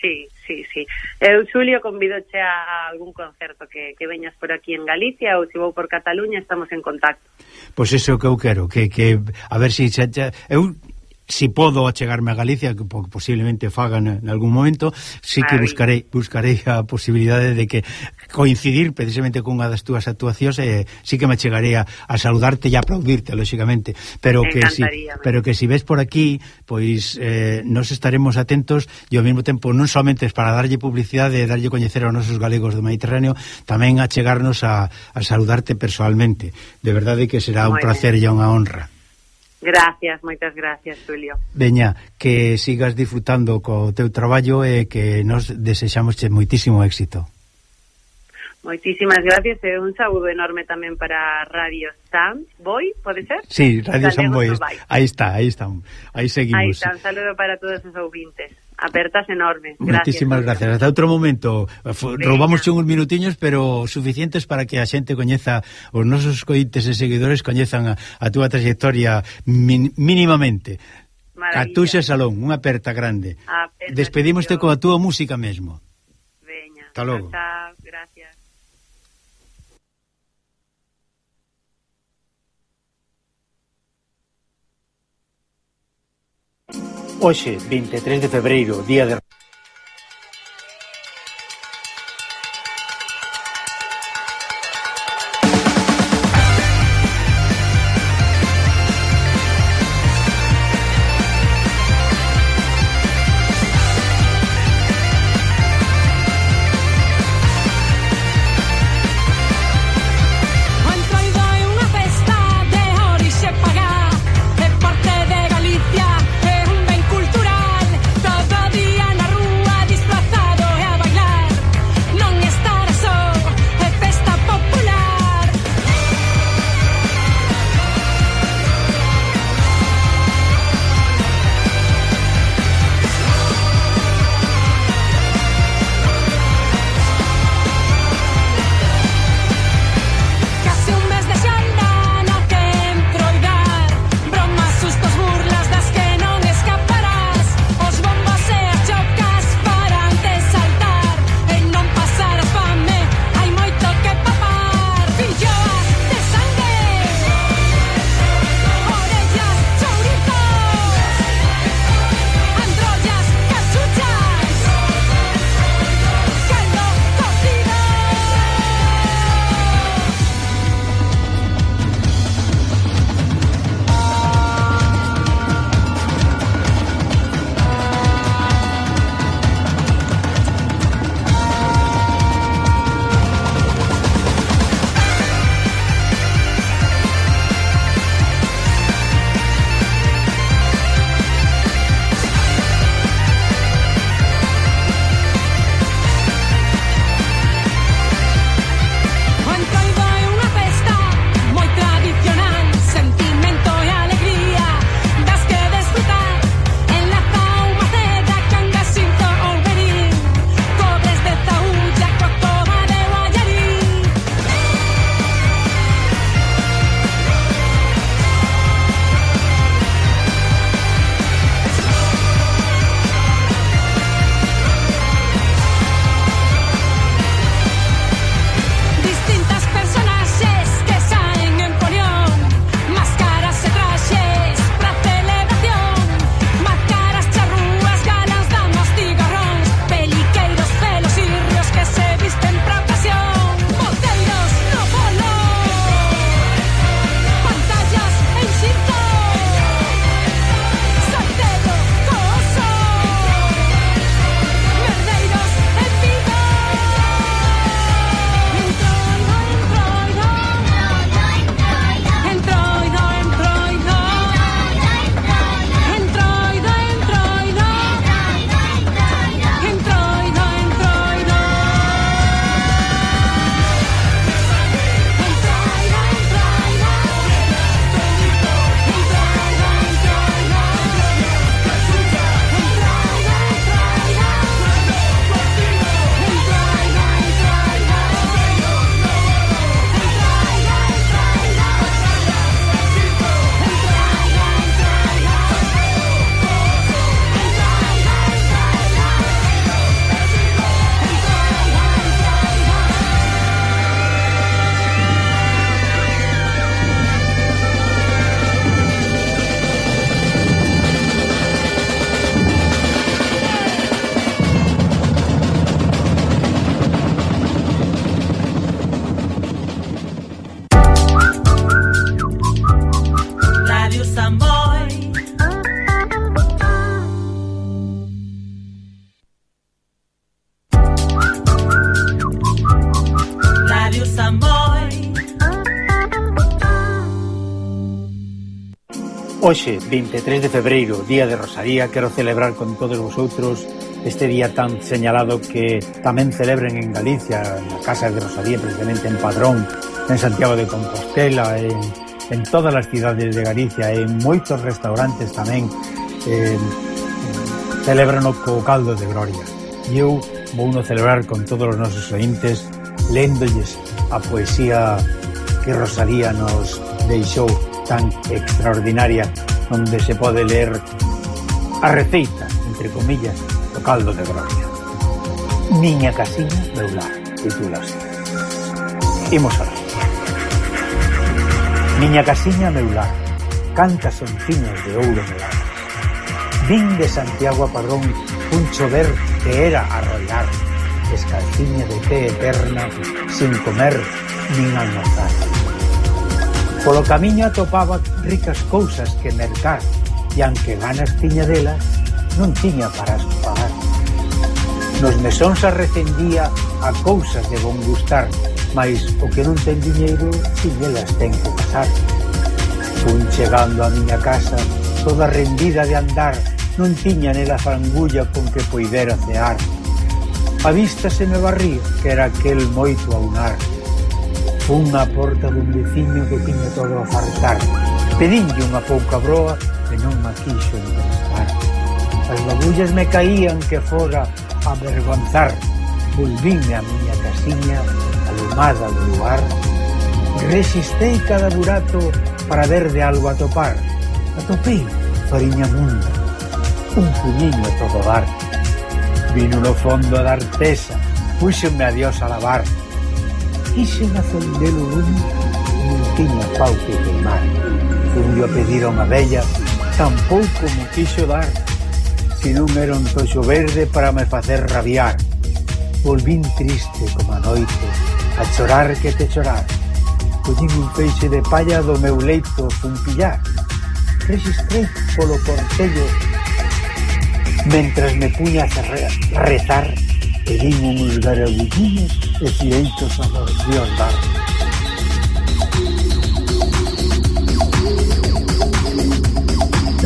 Sí, sí, sí. Eu, Xulio, convidoche a algún concerto que, que veñas por aquí en Galicia ou se vou por Cataluña, estamos en contacto. Pois pues eso que eu quero, que, que a ver se... Si, xa, eu si podo achegarme a Galicia, que posiblemente fagan en algún momento, sí que buscarei buscarei a posibilidade de que coincidir precisamente cunha das túas actuacións eh, sí que me chegarei a, a saludarte e aplaudirte, lóxicamente, pero que si pero que si ves por aquí, pois eh, nos estaremos atentos e ao mesmo tempo non somente para darlle publicidade e darlle coñecer aos nosos galegos do Mediterráneo, tamén a chegarnos a, a saludarte personalmente. De verdade que será Muy un placer bien. e unha honra. Gracias, moitas gracias, Julio. Veña, que sigas disfrutando co teu traballo e que nos desexamos moitísimo éxito. Moitísimas gracias e un saúdo enorme tamén para Radio Sam Boy, pode ser? Sí, Radio San Boy, aí está, aí está. aí seguimos. Aí está, un saludo para todos os ouvintes apertas enormes. Gracias. Muchísimas gracias. Hasta outro momento. Roubamos uns minutiños, pero suficientes para que a xente coñeza, os nosos coites e seguidores coñezan a, a túa trayectoria min, mínimamente. Catuxa Salón, unha aperta grande. Aperta Despedimoste coa túa música mesmo. Veña. Hasta logo. Hasta, gracias. Hoxe, 23 de febreiro, día de... Hoxe, 23 de febreiro, Día de Rosalía, quero celebrar con todos vosotros este día tan señalado que tamén celebren en Galicia, na Casa de Rosalía, precisamente en Padrón, en Santiago de Compostela, en, en todas as cidades de Galicia, en moitos restaurantes tamén, eh, celebrano co caldo de gloria. E eu vou no celebrar con todos os nosos ointes, lendolles a poesía que Rosalía nos deixou tan extraordinaria onde se pode ler a receita, entre comillas, do caldo de gracia. Miña casiña meu lar, titulase. Imos ahora. Miña casiña meu lar, cantas ontiños de ouro meular. Vin de Santiago a Padrón un chover que era arrollar, escalciña de té eterna, sin comer nin almorzar Polo camiño atopaba ricas cousas que mercar e anque ganas tiña delas, non tiña para as pagar. Nos mesóns arrecendía a cousas de bon gustar, mais o que non ten diñeiro, tiñelas ten que pasar. Fun chegando a miña casa, toda rendida de andar, non tiña nela fangulla con que poidera cear. A vista se me barría que era aquel moito aunar. unar Fun á porta dun veciño que tiña todo a fartar. Pedinlle unha pouca broa e non ma quixo emprestar. As babullas me caían que fora a vergonzar. Volvíme a miña casiña, alumada do luar. Resistei cada burato para ver de algo atopar. Atopei fariña munda, un puñiño a todo dar. Vino no fondo da artesa, puxenme a Dios a lavar fíxena acendelo lume non tiña pau que queimar. Fun a pedir a unha bella tampouco me quixo dar, si non era un toxo verde para me facer rabiar. Volvín triste como a noite, a chorar que te chorar. Collín un peixe de palla do meu leito fun pillar. Registrei polo portello mentras me puña a rezar pedín unos garabullinos e silencio a los al bar.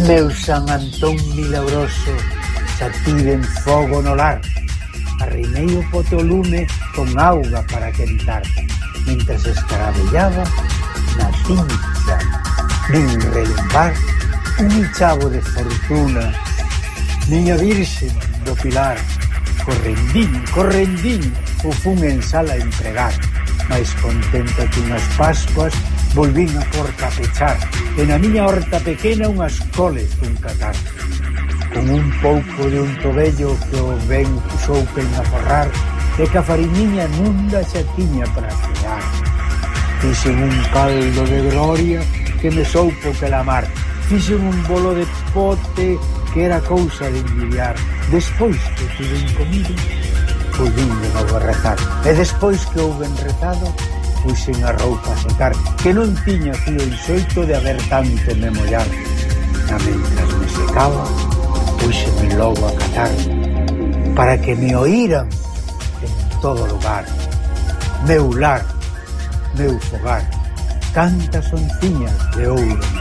Meu San Antón milagroso, xa tiven fogo no lar. Arrimei o pote o lume con auga para quentar, mentras escarabellaba na tinta. nin relimbar un chavo de fortuna, niña virxe do pilar. Correndín, correndín, o fun en sala entregar. Mais contenta que unhas pascuas volvín a porta a pechar e na miña horta pequena unhas coles dun catar. Con un pouco de un tobello que o ben soupen a forrar e que a fariñiña nunda xa tiña para cear. Fixen un caldo de gloria que me soupo la mar. Fixen un bolo de pote que era cousa de envidiar. Despois que tuve comido, pullínme novo rezar. E despois que houben rezado, puxen a roupa a secar, que non tiña fío insoito de haber tanto me mollar. A mentras me secaba, puxeme logo a catar, para que me oíran en todo lugar. Meu lar, meu fogar, cantas onciñas de ouro me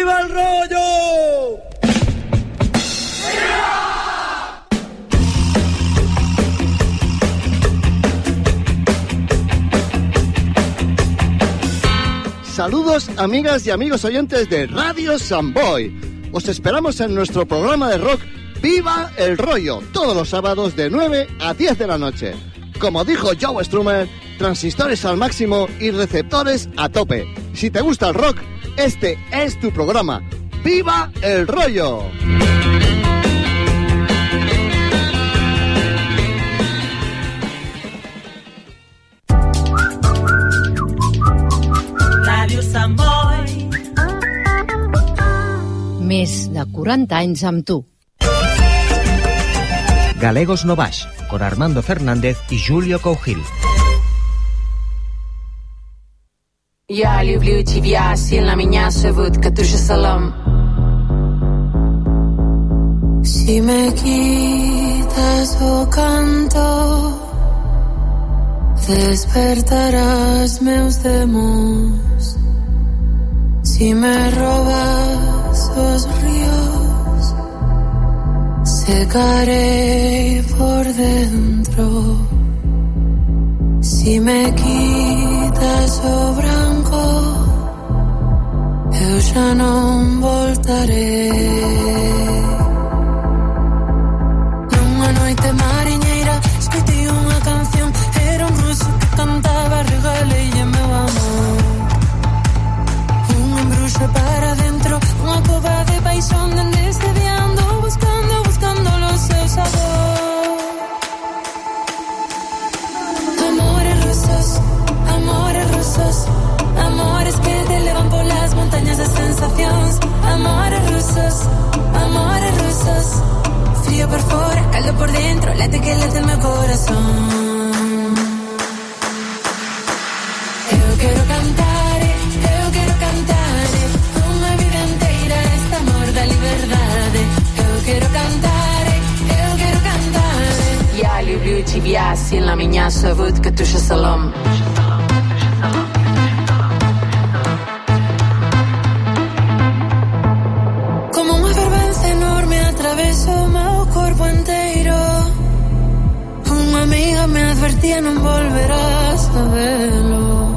¡Viva el rollo! Saludos amigas y amigos oyentes de Radio Samboy. Os esperamos en nuestro programa de rock Viva el Rollo, todos los sábados de 9 a 10 de la noche. Como dijo Joe Strummer, transistores al máximo y receptores a tope. Si te gusta el rock, este es tu programa. ¡Viva el rollo! Més de 40 anys amb tu. Galegos no baix, con Armando Fernández и Julio Cougil. Я люблю тебя, сильно меня зовут Катюша Салам. Si me quitas o canto, despertarás meus demos. Si me robas os ríos, secaré por dentro. Si me quitas o branco Eu xa non voltarei. Nunha noite mariñeira Escriti unha canción Era un ruso que cantaba Regalei e meu amor. Un embruxo para dentro Unha cova de paixón Dende este viando Buscando, buscando los seus sabores sensacións. Amores rusos, amores rusos, frío por fora, caldo por dentro, late que late el meu corazón. Eu quero cantar, eu quero cantar, unha vida inteira este amor da liberdade. Eu quero cantar, eu quero cantar. Я люблю тебя, сильно меня зовут Катюша Салом. Como me advertía non volverás a velo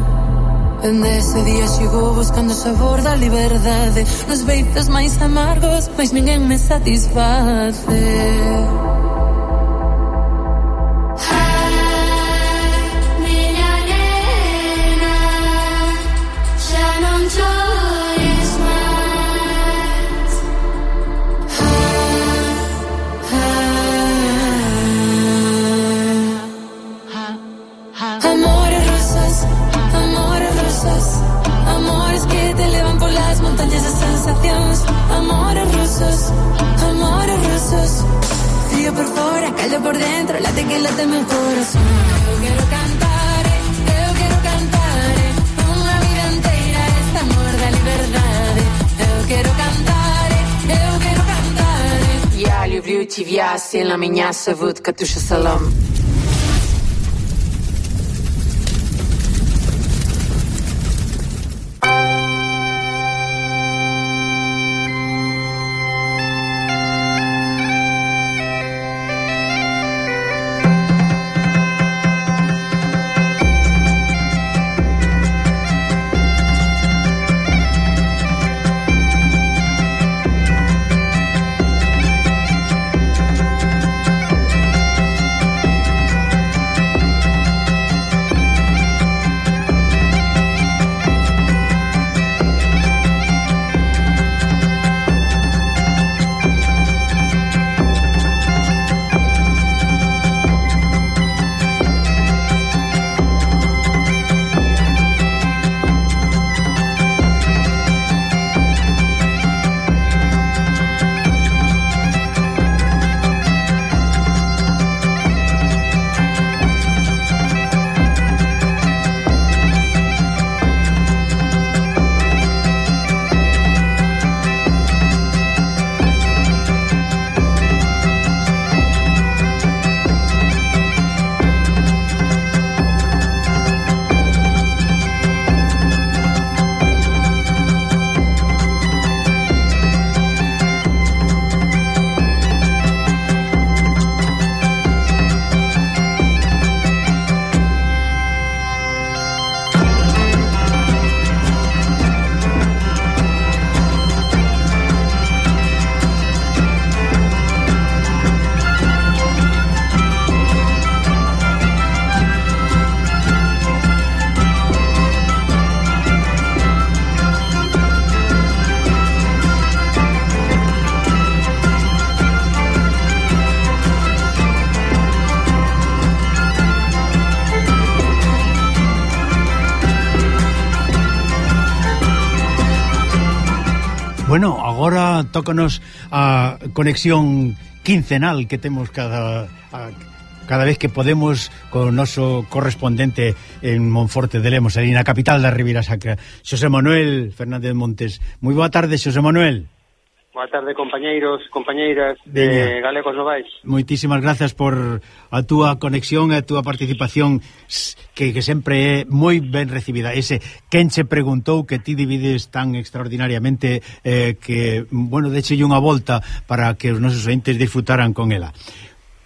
Dende ese día chegou buscando sabor da liberdade Nos beitos máis amargos, pois ninguén me satisface. Сильно меня зовут Катюша Салом. bueno, agora tócanos a conexión quincenal que temos cada a, cada vez que podemos co noso correspondente en Monforte de Lemos, ali na capital da Ribeira Sacra, Xosé Manuel Fernández Montes. Moi boa tarde, Xosé Manuel. Boa tarde, compañeiros, compañeiras Veña. de Galegos Novais. Moitísimas grazas por a túa conexión e a túa participación que, que sempre é moi ben recibida. Ese quen se preguntou que ti divides tan extraordinariamente eh, que, bueno, dechelle unha volta para que os nosos entes disfrutaran con ela.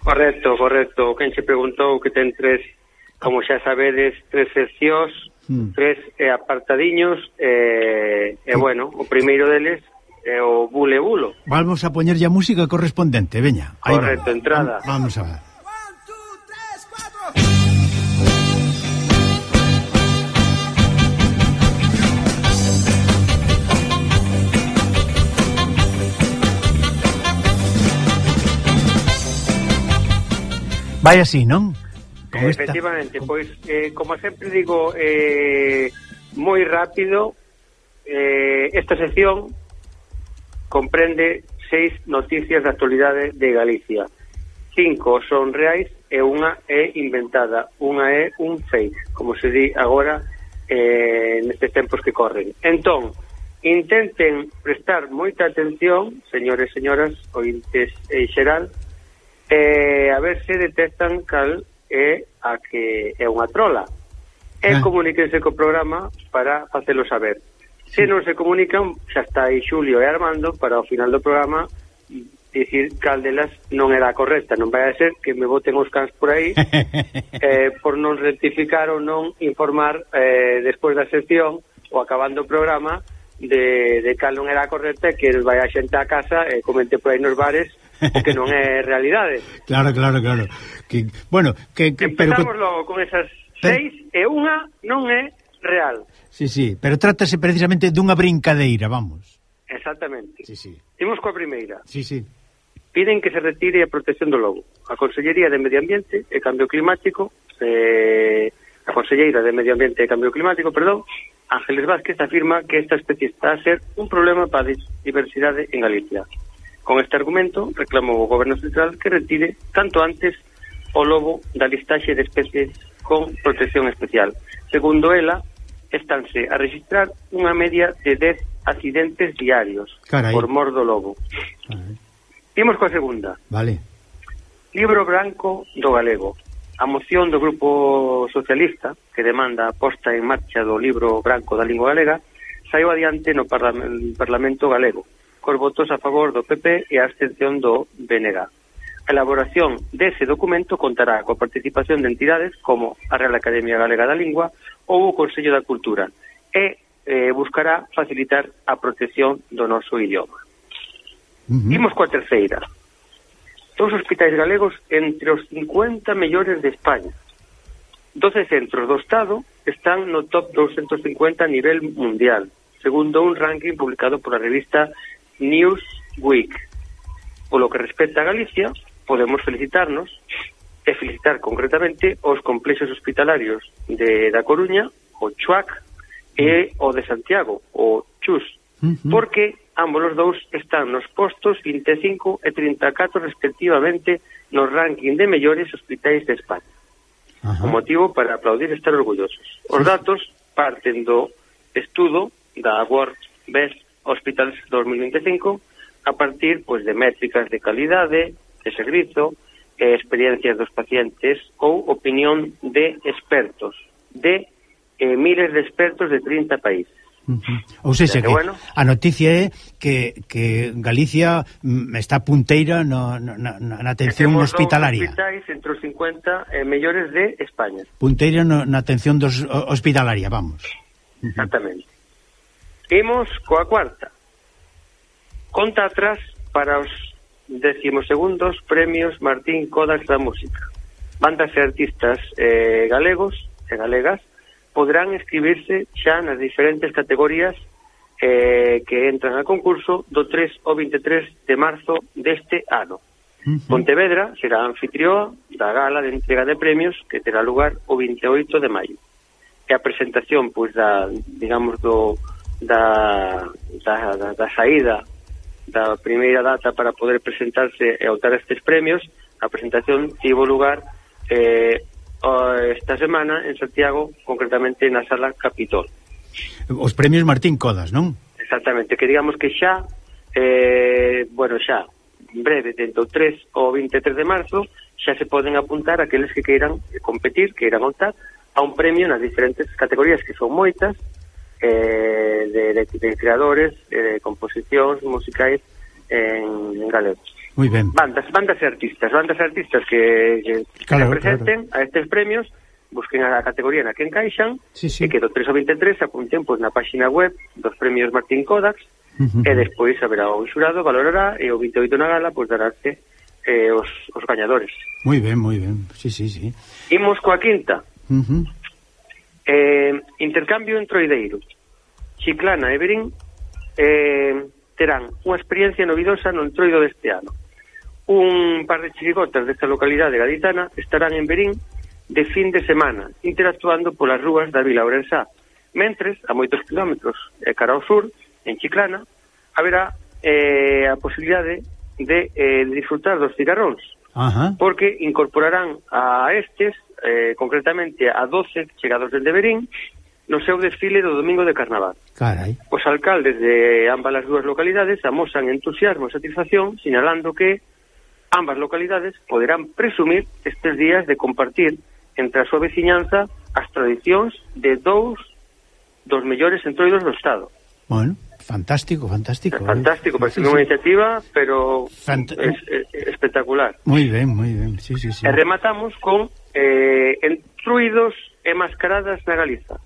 Correcto, correcto. Quen se preguntou que ten tres, como xa sabedes, tres seccións, hmm. tres eh, apartadiños, eh, e, eh, bueno, o primeiro deles e o bule bulo. Vamos a poñerlle a música correspondente, veña. Aí Correcto, vamos. entrada. Vamos a ver. Vai así, non? Con Efectivamente, esta... pois eh, como sempre digo eh, moi rápido eh, esta sección comprende seis noticias de actualidade de Galicia. Cinco son reais e unha é inventada, unha é un fake, como se di agora eh, nestes tempos que corren. Entón, intenten prestar moita atención, señores e señoras, ointes en xeral, eh, a ver se detectan cal é a que é unha trola. E ah. comuníquense co programa para facelo saber. Se non se comunican, xa está aí Xulio e Armando para o final do programa dicir cal delas non era correcta, non vai a ser que me voten os cans por aí *laughs* eh, por non rectificar ou non informar eh, despois da sesión ou acabando o programa de, de cal non era correcta que nos vai a xente a casa e eh, comente por aí nos bares que non é *laughs* realidade. Claro, claro, claro. Que, bueno, que, que, Empezamos pero, logo con esas seis e unha non é real. Sí, sí, pero trátase precisamente dunha brincadeira, vamos. Exactamente. Sí, sí. Imos coa primeira. Sí, sí. Piden que se retire a protección do lobo. A Consellería de Medio Ambiente e Cambio Climático, eh, a Conselleira de Medio Ambiente e Cambio Climático, perdón, Ángeles Vázquez afirma que esta especie está a ser un problema para a diversidade en Galicia. Con este argumento, reclamou o Goberno Central que retire tanto antes o lobo da listaxe de especies con protección especial. Segundo ela, estánse a registrar unha media de 10 accidentes diarios Carai. por mor do lobo. Carai. Imos coa segunda. Vale. Libro branco do galego. A moción do Grupo Socialista, que demanda a posta en marcha do libro branco da lingua galega, saiu adiante no Parlamento galego, cos votos a favor do PP e a abstención do BNG. A elaboración dese documento contará coa participación de entidades como a Real Academia Galega da Lingua, ou o Consello da Cultura e eh, buscará facilitar a protección do noso idioma. Uh -huh. Imos coa terceira. Dos hospitais galegos entre os 50 mellores de España. 12 centros do Estado están no top 250 a nivel mundial, segundo un ranking publicado por a revista Newsweek. Polo que respecta a Galicia, podemos felicitarnos e felicitar concretamente os complexos hospitalarios de da Coruña, o Chuac, e mm. o de Santiago, o Chus, uh -huh. porque ambos os dous están nos postos 25 e 34 respectivamente no ranking de mellores hospitais de España. Uh -huh. O motivo para aplaudir e estar orgullosos. Os datos parten do estudo da World Best Hospitals 2025 a partir pois de métricas de calidade, de servizo, e experiencias dos pacientes ou opinión de expertos, de eh, miles de expertos de 30 países. Ou seja, que bueno, a noticia é que, que Galicia mm, está punteira no, no, na, na atención hospitalaria. hospitais entre os 50 eh, mellores de España. Punteira no, na atención dos, hospitalaria, vamos. Exactamente. Imos coa cuarta. Conta atrás para os decimosegundos premios Martín Codax da Música. Bandas e artistas eh, galegos e galegas podrán escribirse xa nas diferentes categorías eh, que entran ao concurso do 3 ao 23 de marzo deste ano. Pontevedra será anfitrioa da gala de entrega de premios que terá lugar o 28 de maio. E a presentación, pois, da, digamos, do, da, da, da, da saída da primeira data para poder presentarse e optar a estes premios, a presentación tivo lugar eh, esta semana en Santiago, concretamente na sala Capitol. Os premios Martín Codas, non? Exactamente, que digamos que xa, eh, bueno, xa, breve, dentro 3 ou 23 de marzo, xa se poden apuntar aqueles que queiran competir, que queiran optar a un premio nas diferentes categorías que son moitas, eh, de, de, de creadores, eh, de composicións musicais en, en galego. Muy ben. Bandas, bandas e artistas, bandas e artistas que, que claro, se presenten claro. a estes premios, busquen a categoría na que encaixan, sí, sí. e que do 3 ao 23 se apunten pois, na páxina web dos premios Martín Kodax, uh -huh. e despois haberá o xurado, valorará, e o 28 na gala, pois darase eh, os, os gañadores. Moi ben, moi ben, sí, sí, sí. Imos coa quinta. Uh -huh. Eh, intercambio entre oideiros. Chiclana e Berín eh, terán unha experiencia novidosa no entroido deste ano. Un par de chirigotas desta localidade gaditana estarán en Berín de fin de semana, interactuando polas rúas da Vila Ourensá. Mentres, a moitos kilómetros eh, cara ao sur, en Chiclana, haberá eh, a posibilidade de eh, disfrutar dos cigarróns, Ajá. porque incorporarán a estes eh, concretamente a 12 chegados de Berín, no seu desfile do domingo de Carnaval. Carai. Os alcaldes de ambas as dúas localidades amosan entusiasmo e satisfacción sinalando que ambas localidades poderán presumir estes días de compartir entre a súa veciñanza as tradicións de dous dos mellores entroidos do Estado. Bueno, fantástico, fantástico. Fantástico, eh? parece sí, unha iniciativa, pero Fant es, es, espectacular. Moi ben, moi ben, sí, sí, sí. E rematamos con eh, Entruidos e mascaradas na Galiza.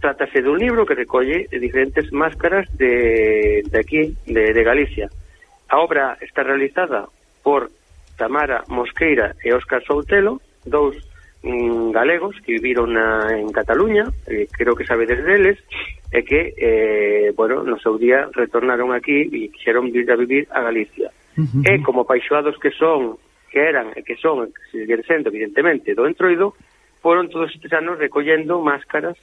Trátase dun libro que recolle diferentes máscaras de, de aquí, de, de Galicia. A obra está realizada por Tamara Mosqueira e Óscar Soutelo, dous mm, galegos que viviron na, en Cataluña, eh, creo que sabedes deles, e que, eh, bueno, no seu día retornaron aquí e quixeron vir a vivir a Galicia. Uh -huh. E como paixoados que son que eran e que son e que siguen sendo, evidentemente, do entroido, foron todos estes anos recollendo máscaras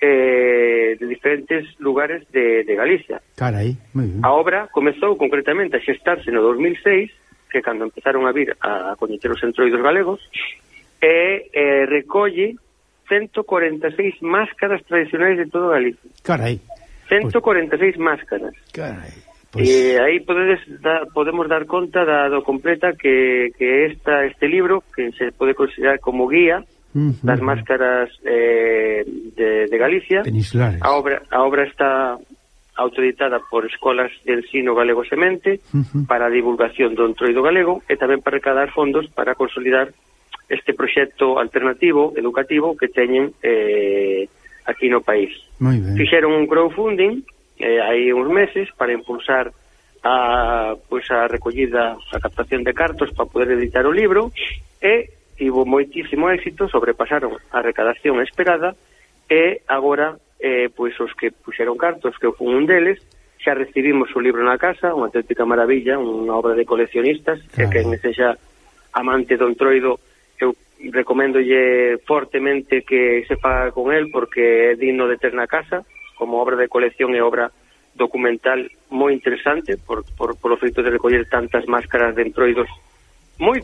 eh, de diferentes lugares de, de Galicia. Carai, moi ben. A obra comezou concretamente a xestarse no 2006, que cando empezaron a vir a, a coñecer os entroidos galegos, e eh, recolle 146 máscaras tradicionais de todo Galicia. Carai. 146 pues... máscaras. Carai. Pues... E aí podedes da, podemos dar conta da do completa que, que esta, este libro, que se pode considerar como guía, das máscaras eh, de, de Galicia. Peninsulares. A obra, a obra está autoeditada por escolas de ensino galego semente uh -huh. para a divulgación do entroido galego e tamén para recadar fondos para consolidar este proxecto alternativo educativo que teñen eh, aquí no país. Fixeron un crowdfunding eh, hai uns meses para impulsar a, pois, a recollida, a captación de cartos para poder editar o libro e tivo moitísimo éxito, sobrepasaron a recadación esperada e agora eh, pois os que puxeron cartos, que eu fun un deles, xa recibimos o libro na casa, unha auténtica maravilla, unha obra de coleccionistas, claro. que quen sexa amante do entroido, eu recomendolle fortemente que se faga con el porque é digno de ter na casa, como obra de colección e obra documental moi interesante por, por, por o feito de recoller tantas máscaras de entroidos moi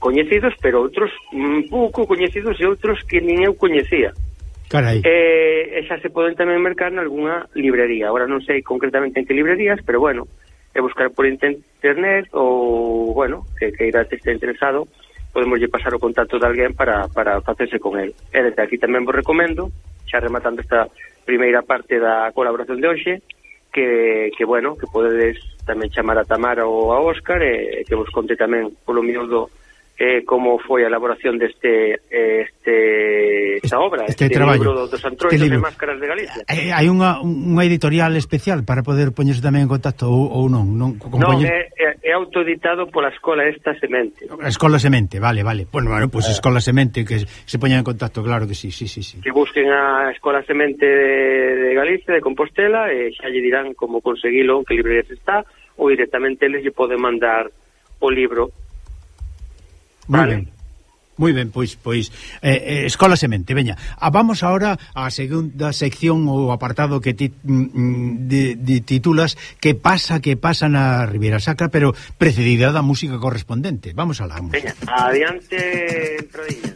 coñecidos, pero outros un pouco coñecidos e outros que nin eu coñecía. Carai. Eh, e xa se poden tamén mercar nalgúna librería. Ahora non sei concretamente en que librerías, pero bueno, e buscar por internet ou, bueno, que, que irá este interesado, podemos lle pasar o contacto de alguén para, para facerse con el. E desde aquí tamén vos recomendo, xa rematando esta primeira parte da colaboración de hoxe que, que bueno, que podedes tamén chamar a Tamara ou a Óscar e, que vos conte tamén polo miúdo do eh, como foi a elaboración deste eh, este, esta obra, este, este traballo libro dos antroidos de máscaras de Galicia. Eh, eh hai unha, unha editorial especial para poder poñerse tamén en contacto ou, ou non? Non, non poñer... é, é, é autoeditado pola Escola Esta Semente. A Escola Semente, vale, vale. Bueno, bueno, pues ah. Escola Semente, que se poñan en contacto, claro que sí, sí, sí. sí. Que busquen a Escola Semente de, de Galicia, de Compostela, e xa lle dirán como conseguilo, que librerías está, ou directamente eles lle poden mandar o libro Muy vale. ben. Moi ben, pois, pois, eh, eh, Escola Semente, veña. Ah, vamos agora á segunda sección ou apartado que ti, mm, mm de, de titulas que pasa, que pasa na Ribeira Sacra, pero precedida da música correspondente. Vamos alá. Veña, adiante, Troiña.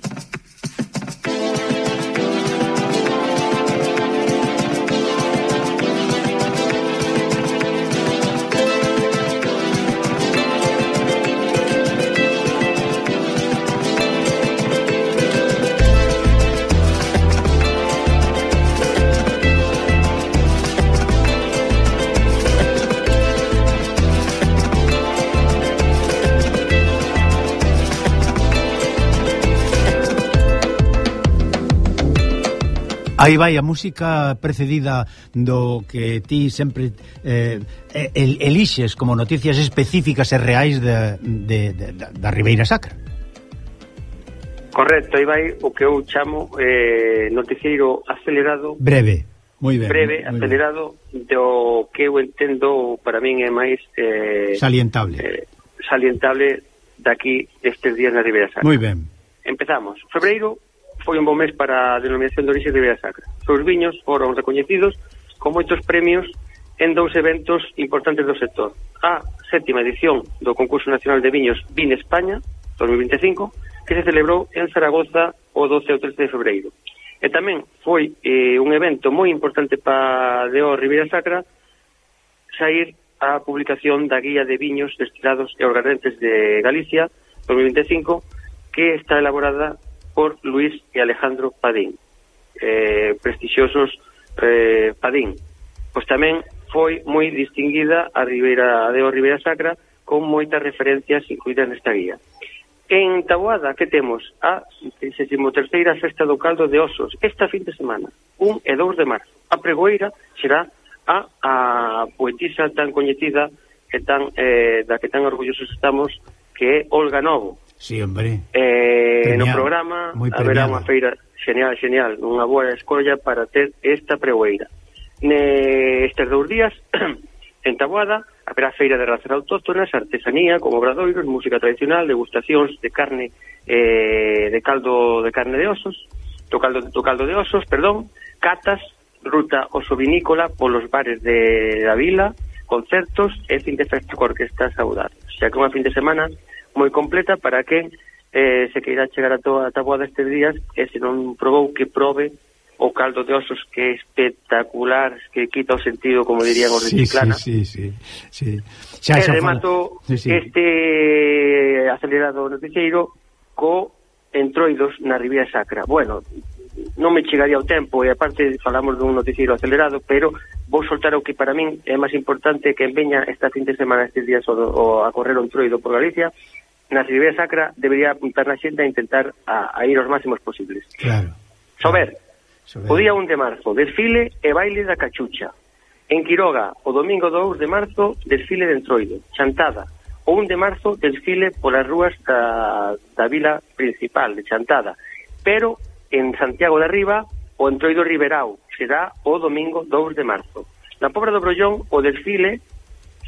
Aí vai a música precedida do que ti sempre eh, eh, el, elixes como noticias específicas e reais de, de, de, da Ribeira Sacra. Correcto, aí vai o que eu chamo eh, noticiero acelerado. Breve, moi ben. Breve, muy acelerado, ben. do que eu entendo para min é máis... Eh, salientable. Eh, salientable daqui estes días na Ribeira Sacra. Moi ben. Empezamos. Febreiro foi un bom mes para a denominación de orixe de Vea Sacra. Os viños foron recoñecidos con moitos premios en dous eventos importantes do sector. A sétima edición do Concurso Nacional de Viños Vin España 2025, que se celebrou en Zaragoza o 12 ou 13 de febreiro. E tamén foi eh, un evento moi importante para Deo Ribeira Sacra sair a publicación da Guía de Viños Destilados e organentes de Galicia 2025, que está elaborada por Luis e Alejandro Padín, eh, prestixiosos eh, Padín. Pois tamén foi moi distinguida a Ribeira de O Ribeira Sacra con moitas referencias incluídas nesta guía. En Taboada, que temos? A 63ª Festa do Caldo de Osos, esta fin de semana, 1 e 2 de marzo. A pregoeira será a, a poetisa tan coñecida e tan, eh, da que tan orgullosos estamos, que é Olga Novo, Sí, hombre. Eh, Peñal, no programa haberá unha feira genial, genial, unha boa escolla para ter esta pregoeira. Ne estes dous días, *clears throat* en Taboada, haberá feira de razas autóctonas, artesanía, como obradoiros, música tradicional, degustacións de carne, eh, de caldo de carne de osos, do caldo, do caldo de osos, perdón, catas, ruta osovinícola polos bares de da vila, concertos e fin de festa con orquesta saudades. O sea que unha fin de semana moi completa para que eh, se queira chegar a toda a taboada estes días e se non probou que probe o caldo de osos que é espectacular, que quita o sentido, como dirían os sí, Chiclana. Sí, sí, sí. sí. Xa, xa e remato sí, sí. este acelerado noticiero co entroidos na Riviera Sacra. Bueno, non me chegaría o tempo, e aparte falamos dun noticiero acelerado, pero vou soltar o que para min é máis importante que veña esta fin de semana estes días o, o a correr un troido por Galicia. Na Ribeira Sacra debería apuntar na xente a intentar a, a ir os máximos posibles. Claro. Sober, Sober. o día 1 de marzo desfile e baile da cachucha. En Quiroga o domingo 2 de marzo desfile de entroido Chantada. O 1 de marzo desfile polas rúas da, da vila principal de Chantada. Pero en Santiago de Arriba o Entroido Riberao será o domingo 2 de marzo. Na Pobra do Brollón, o desfile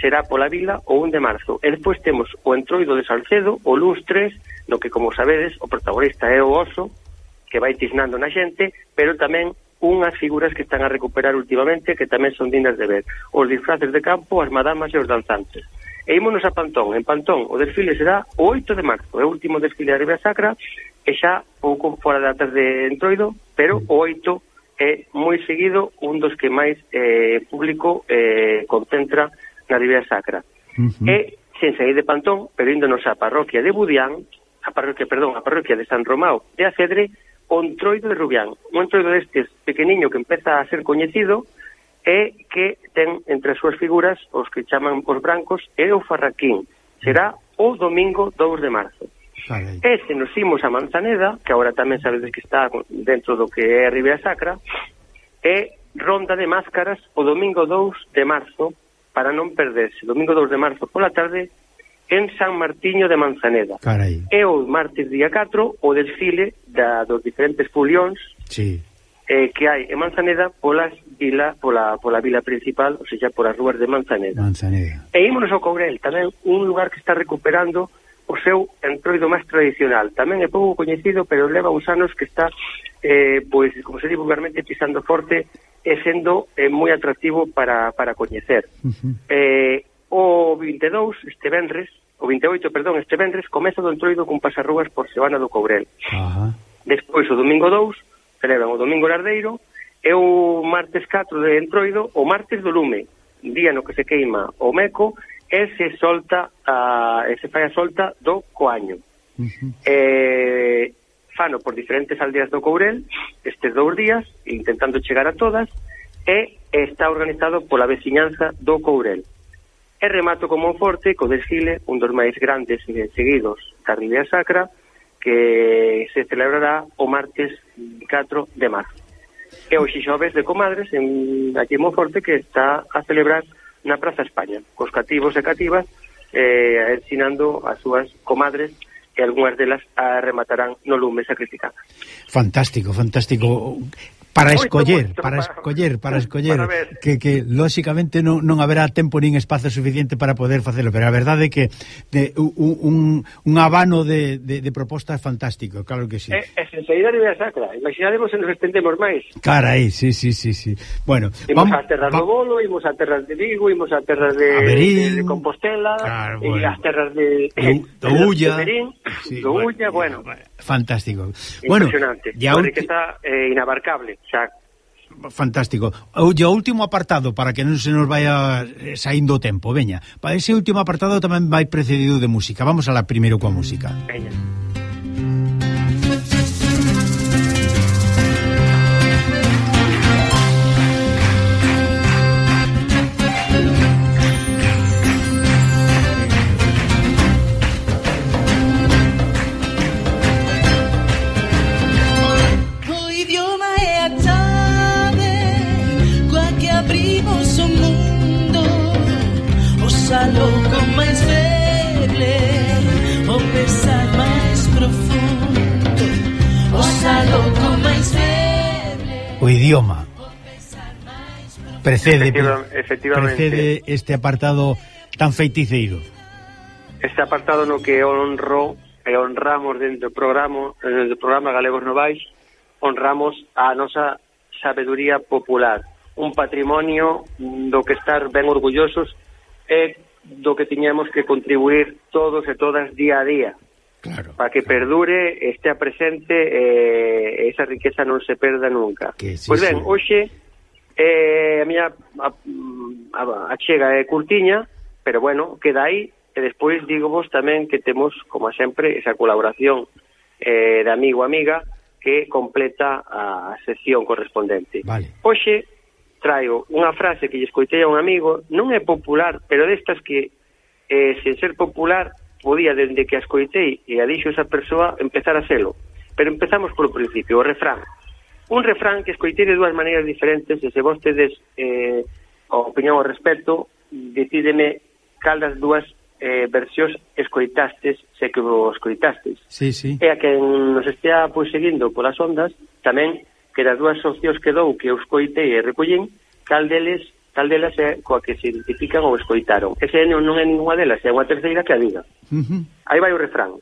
será pola vila o 1 de marzo. E despois temos o Entroido de Salcedo o luns 3, no que, como sabedes, o protagonista é o oso, que vai tiznando na xente, pero tamén unhas figuras que están a recuperar últimamente que tamén son dignas de ver. Os disfraces de campo, as madamas e os danzantes. E ímonos a Pantón. En Pantón o desfile será o 8 de marzo, é o último desfile da Ribeira Sacra, e xa pouco fora de atrás de Entroido, pero o 8 é moi seguido un dos que máis eh, público eh, concentra na Ribeira Sacra. Uh -huh. E sen sair de Pantón, pero índonos á parroquia de Budián, a parroquia, perdón, a parroquia de San Romao de Acedre, o Entroido de Rubián. Un entroido destes pequeniño que empeza a ser coñecido, é que ten entre as súas figuras os que chaman os brancos e o farraquín. Será o domingo 2 de marzo. Vale. E se nos imos a Manzaneda, que agora tamén sabedes que está dentro do que é a Ribeira Sacra, é ronda de máscaras o domingo 2 de marzo para non perderse. Domingo 2 de marzo pola tarde en San Martiño de Manzaneda. Carai. E o martes día 4 o desfile da, dos diferentes fulións sí eh, que hai en Manzaneda polas vila, pola, pola vila principal, ou seja, polas rúas de Manzaneda. Manzaneda. E ímonos ao Courel, tamén un lugar que está recuperando o seu entroido máis tradicional. Tamén é pouco coñecido, pero leva uns anos que está, eh, pois, como se di vulgarmente, pisando forte e sendo eh, moi atractivo para, para coñecer. Uh -huh. eh, o 22, este vendres, o 28, perdón, este vendres, comeza do entroido con pasarrúas por Sebana do Courel. Uh -huh. Despois, o domingo 2, celebran o domingo lardeiro e o martes 4 de Entroido, o martes do lume, día no que se queima o meco e se solta a, e se fai a solta do coaño. Uh -huh. eh, fano por diferentes aldeas do Courel estes dous días, intentando chegar a todas, e está organizado pola veciñanza do Courel. E remato con Monforte, co desfile, un dos máis grandes seguidos da Ribeira Sacra, que se celebrará o martes 4 de marzo. E hoxe xoves de comadres en aquí en Monforte que está a celebrar na Praza España, cos cativos e cativas eh, ensinando as súas comadres e algunhas delas a rematarán no lume sacrificado. Fantástico, fantástico para escoller, para escoller, para escoller para que que lóxicamente non, non haberá tempo nin espazo suficiente para poder facelo, pero a verdade é que de, un, un abano de, de, de propostas fantástico, claro que sí. É, é sinceridade da sacra, imaginademos se nos estendemos máis. Carai, sí, sí, sí, sí. Bueno, imos vamos a terras do Bolo, imos a terras de Vigo, imos a terras de, Averín, de, de Compostela, claro, bueno. e as terras de do, do Ulla, de sí, do bueno, Ulla, bueno, bueno, fantástico. Bueno, ya un... que está eh, inabarcable xa Fantástico. O último apartado para que non se nos vaya eh, saindo o tempo, veña. Para ese último apartado tamén vai precedido de música. Vamos a la primeiro coa música. Veña. idioma. Precede, Efectiva, efectivamente. precede este apartado tan feiticeiro. Este apartado no que honro e honramos dentro do programa, dentro do programa Galegos Novais, honramos a nosa sabeduría popular, un patrimonio do que estar ben orgullosos e do que tiñemos que contribuir todos e todas día a día. Claro. Para que perdure, estea presente e eh, esa riqueza non se perda nunca. Que, sí, pois ben, sí. hoxe eh, a miña a, a, a chega é curtiña, pero bueno, queda aí e despois digo vos tamén que temos, como sempre, esa colaboración eh, de amigo amiga que completa a sección correspondente. Vale. Hoxe traio unha frase que lle escoitei a un amigo, non é popular, pero destas que eh, sen ser popular podía, dende que a escoitei e a dixo esa persoa, empezar a selo. Pero empezamos polo principio, o refrán. Un refrán que escoitei de dúas maneiras diferentes, e se vos tedes eh, a opinión ao respecto, decídeme cal das dúas eh, versións escoitastes, se que vos escoitastes. Sí, sí. E a que nos estea pois, seguindo polas ondas, tamén que das dúas opcións que dou que eu escoitei e recollín, cal deles tal delas é coa que se identifican ou escoitaron. Ese non, non é ninguna delas, é unha terceira que a diga. Uh -huh. Aí vai o refrán.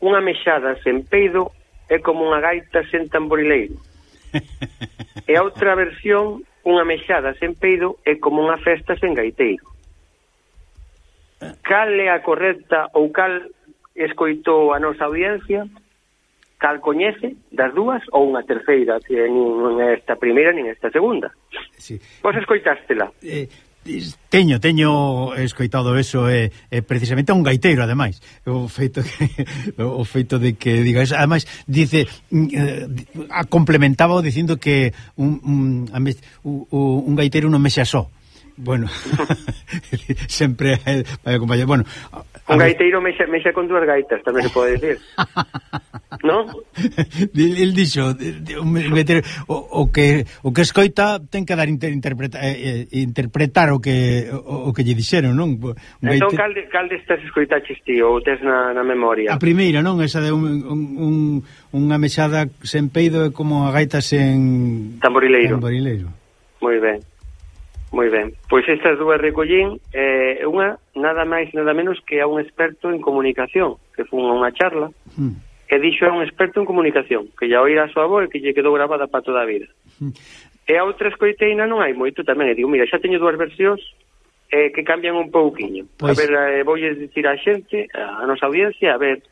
Unha mexada sen peido é como unha gaita sen tamborileiro. e a outra versión, unha mexada sen peido é como unha festa sen gaiteiro. Cal é a correcta ou cal escoitou a nosa audiencia? cal coñece das dúas ou unha terceira, que nin esta primeira nin esta segunda. Sí. Vos escoitástela. Eh, Teño, teño escoitado eso e, eh, eh, precisamente a un gaiteiro ademais. O feito que, o feito de que digas, ademais dice mm, eh, complementaba dicindo que un, un, un gaiteiro non mexe só. Bueno, *laughs* sempre vai acompañar. Bueno, un gaiteiro mexe, mexe con dúas gaitas, tamén se pode decir. *laughs* non? *laughs* el, el dixo o, o que o que escoita ten que dar inter, interpreta, eh, eh interpretar o que o, o que lle dixeron, non? Entón cal, cal destas escoitaches ti ou tes na, na memoria? A primeira, non? Esa de un, un, un unha mexada sen peido é como a gaita sen tamborileiro. Tamborileiro. Moi ben. Moi ben. Pois estas dúas recollín eh, unha nada máis nada menos que a un experto en comunicación, que foi unha charla. mm E dixo a un experto en comunicación, que ya oíra a súa voz e que lle quedou grabada para toda a vida. *laughs* E a outra escoiteina non hai moito tamén. E digo, mira, xa teño dúas versións eh, que cambian un pouquiño. Pois... A ver, eh, voulles dicir a xente, a nosa audiencia, a ver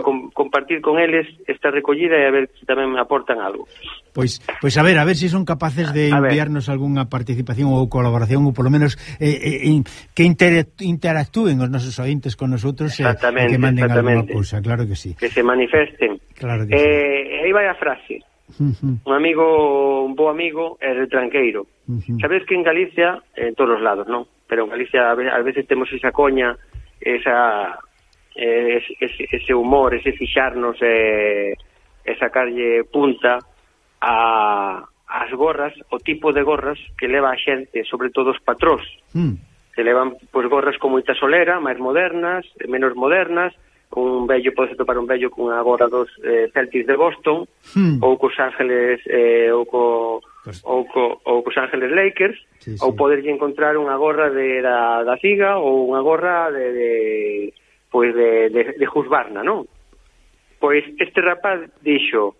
com, compartir con eles esta recollida e a ver se tamén me aportan algo. Pois pois a ver, a ver se si son capaces de enviarnos algunha participación ou colaboración ou polo menos eh, eh, que interactúen os nosos ointes con nosotros e eh, que manden alguna cousa, claro que sí. Que se manifesten. Claro que eh, sí. aí vai a frase. Un amigo, un bo amigo é retranqueiro. Uh -huh. Sabes que en Galicia, en todos os lados, non? Pero en Galicia a veces temos esa coña, esa eh, ese, ese humor, ese fixarnos e, eh, e sacarlle punta a, as gorras, o tipo de gorras que leva a xente, sobre todo os patrós, mm. que levan pois, gorras con moita solera, máis modernas, menos modernas, un vello, pode topar un vello cunha gorra dos eh, Celtics de Boston, mm. ou cos Ángeles, eh, ou co, ou, co, ou cos Ángeles Lakers, sí, sí. ou poderlle encontrar unha gorra de, da, da Ciga, ou unha gorra de, de pois de, de, de Husqvarna, non? Pois este rapaz dixo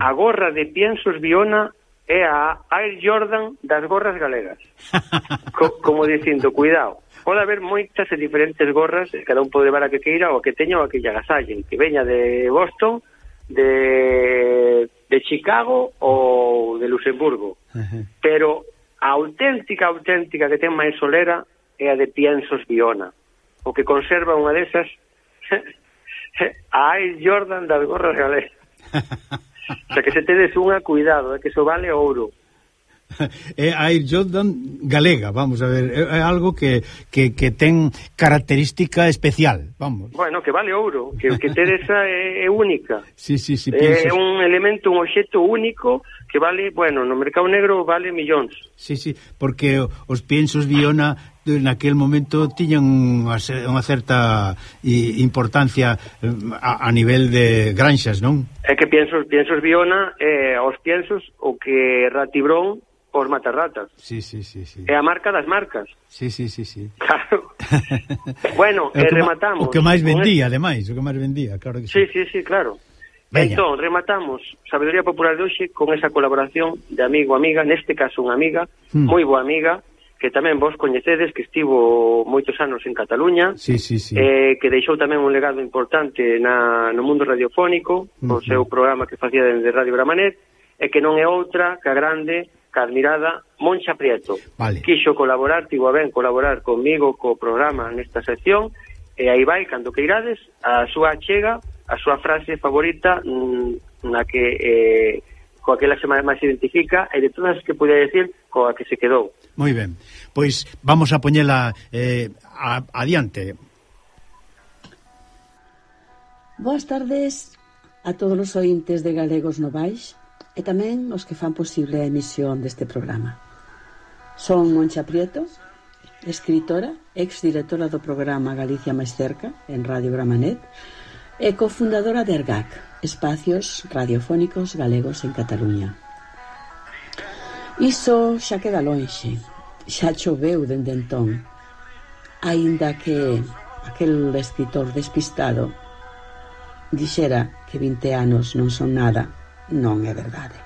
a gorra de Piensos Biona é a Air Jordan das gorras galegas. *laughs* Co, como dicindo, cuidado, pode haber moitas e diferentes gorras, cada un pode levar a que queira ou a que teña ou a que lle agasallen, que veña de Boston, de, de Chicago ou de Luxemburgo. Uh -huh. Pero a auténtica, auténtica que ten máis solera é a de Piensos Biona o que conserva unha desas *laughs* a Air Jordan das gorras galegas. O sea, que se tedes unha, cuidado, é que iso vale ouro. *laughs* É Air Jordan galega, vamos a ver, é algo que, que, que ten característica especial, vamos. Bueno, que vale ouro, que que ter esa é, é única. *laughs* Sí, sí, sí, pienso... É un elemento, un obxecto único que vale, bueno, no mercado negro vale millóns. Sí, sí, porque os piensos Viona naquel momento tiñan unha, unha certa importancia eh, a, a nivel de granxas, non? É que piensos, piensos Biona, eh, os piensos o que Ratibrón os matarratas. Sí, sí, sí, sí. É a marca das marcas. Sí, sí, sí, sí. Claro. *laughs* bueno, e eh, rematamos. O que máis vendía, ademais, o que máis vendía, claro que sí. Sí, sí, sí, claro. Veña. Entón, rematamos Sabedoría Popular de hoxe con esa colaboración de amigo, amiga, neste caso unha amiga, hmm. moi boa amiga, que tamén vos coñecedes, que estivo moitos anos en Cataluña, sí, sí, sí. Eh, que deixou tamén un legado importante na, no mundo radiofónico, uh -huh. o seu programa que facía de Radio Gramanet, e que non é outra que a grande, que a admirada Moncha Prieto. Vale. Quixo colaborar, tivo a ben colaborar comigo co programa nesta sección, e aí vai, cando que irades, a súa chega, a súa frase favorita, mm, na que... Eh, coa que ela se máis identifica, e de todas as que podía decir, coa que se quedou. Moi ben. Pois vamos a poñela eh, a, adiante. Boas tardes a todos os ointes de Galegos Novais e tamén os que fan posible a emisión deste programa. Son Moncha Prieto, escritora, exdirectora do programa Galicia Máis Cerca en Radio Gramanet e cofundadora de ERGAC, Espacios Radiofónicos Galegos en Cataluña. Iso xa queda lonxe, xa choveu dende entón, aínda que aquel escritor despistado dixera que 20 anos non son nada, non é verdade.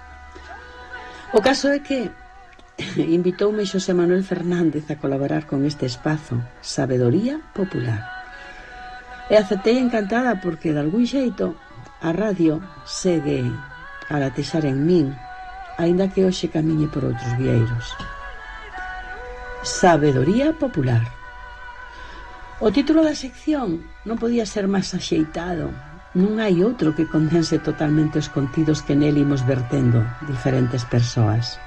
O caso é que *coughs* invitoume Xosé Manuel Fernández a colaborar con este espazo Sabedoría Popular. E aceptei encantada porque, de algún xeito, a radio segue a latexar en min aínda que hoxe camiñe por outros vieiros. Sabedoría popular. O título da sección non podía ser máis axeitado. Non hai outro que condense totalmente os contidos que nel imos vertendo diferentes persoas.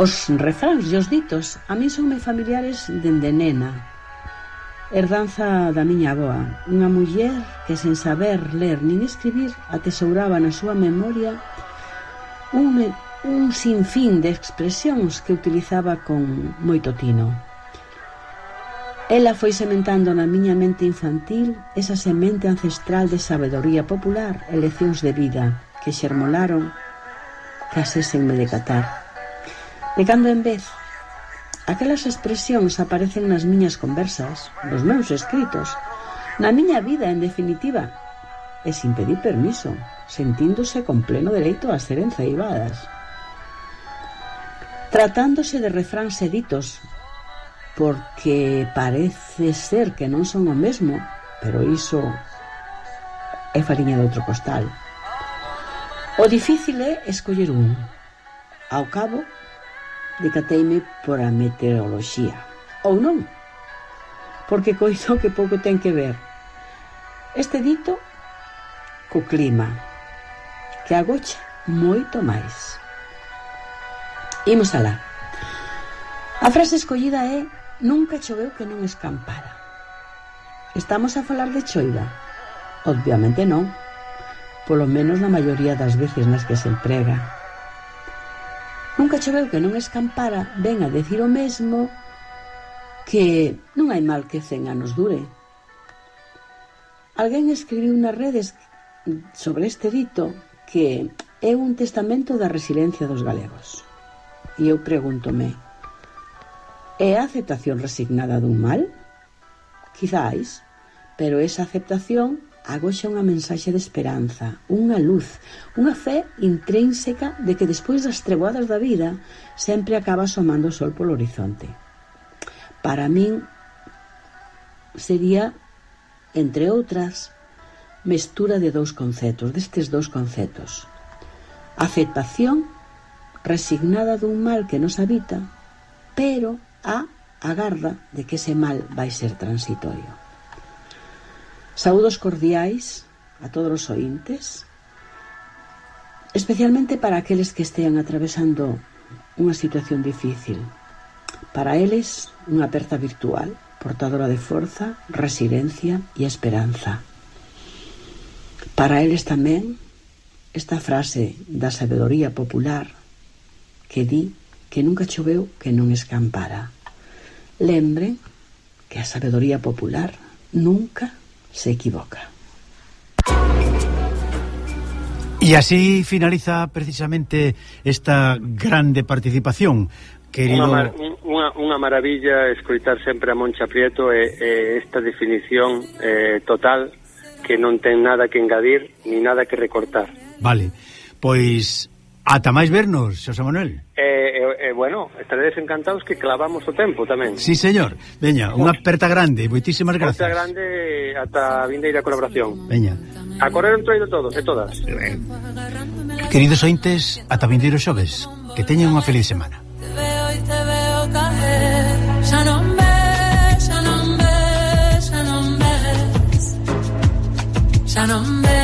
Os refráns e os ditos a min son me familiares dende nena, Herdanza da miña avoa, unha muller que sen saber ler nin escribir atesouraba na súa memoria un, un sinfín de expresións que utilizaba con moito tino. Ela foi sementando na miña mente infantil esa semente ancestral de sabedoría popular e leccións de vida que xermolaron case sen me decatar. De cando en vez, aquelas expresións aparecen nas miñas conversas, nos meus escritos, na miña vida, en definitiva, e sin pedir permiso, sentíndose con pleno dereito a ser enceibadas. Tratándose de refráns editos, porque parece ser que non son o mesmo, pero iso é fariña de outro costal. O difícil é escoller un. Ao cabo, decateime por a meteoroloxía. Ou non, porque coizo que pouco ten que ver este dito co clima que agocha moito máis. Imos alá. A frase escollida é Nunca choveu que non escampara. Estamos a falar de choiva? Obviamente non. Polo menos na maioría das veces nas que se emprega. Nunca choveu que non escampara ven a decir o mesmo que non hai mal que cen anos dure. Alguén escribiu nas redes sobre este dito que é un testamento da resiliencia dos galegos. E eu pregúntome, é a aceptación resignada dun mal? Quizáis, pero esa aceptación agoxa unha mensaxe de esperanza, unha luz, unha fe intrínseca de que despois das treboadas da vida sempre acaba asomando o sol polo horizonte. Para min sería, entre outras, mestura de dous conceptos, destes dous conceptos. Aceptación resignada dun mal que nos habita, pero a agarda de que ese mal vai ser transitorio. Saudos cordiais a todos os ointes, especialmente para aqueles que estean atravesando unha situación difícil. Para eles, unha aperta virtual, portadora de forza, resiliencia e esperanza. Para eles tamén esta frase da sabedoría popular que di que nunca choveu que non escampara. Lembren que a sabedoría popular nunca se equivoca. E así finaliza precisamente esta grande participación. Querido... Unha, mar, unha, unha maravilla escoitar sempre a Moncha Prieto e, e esta definición eh, total que non ten nada que engadir ni nada que recortar. Vale, pois ata máis vernos, Xosé Manuel. Eh, eh, bueno, estaredes encantados que clavamos o tempo tamén. Sí, señor. Veña, unha aperta grande, moitísimas grazas. Aperta grande ata a vindeira colaboración. Veña. A correr un traído todos e todas. Eh, queridos ointes, ata vindeiro xoves. Que teñan unha feliz semana. Te veo y te veo caer ya no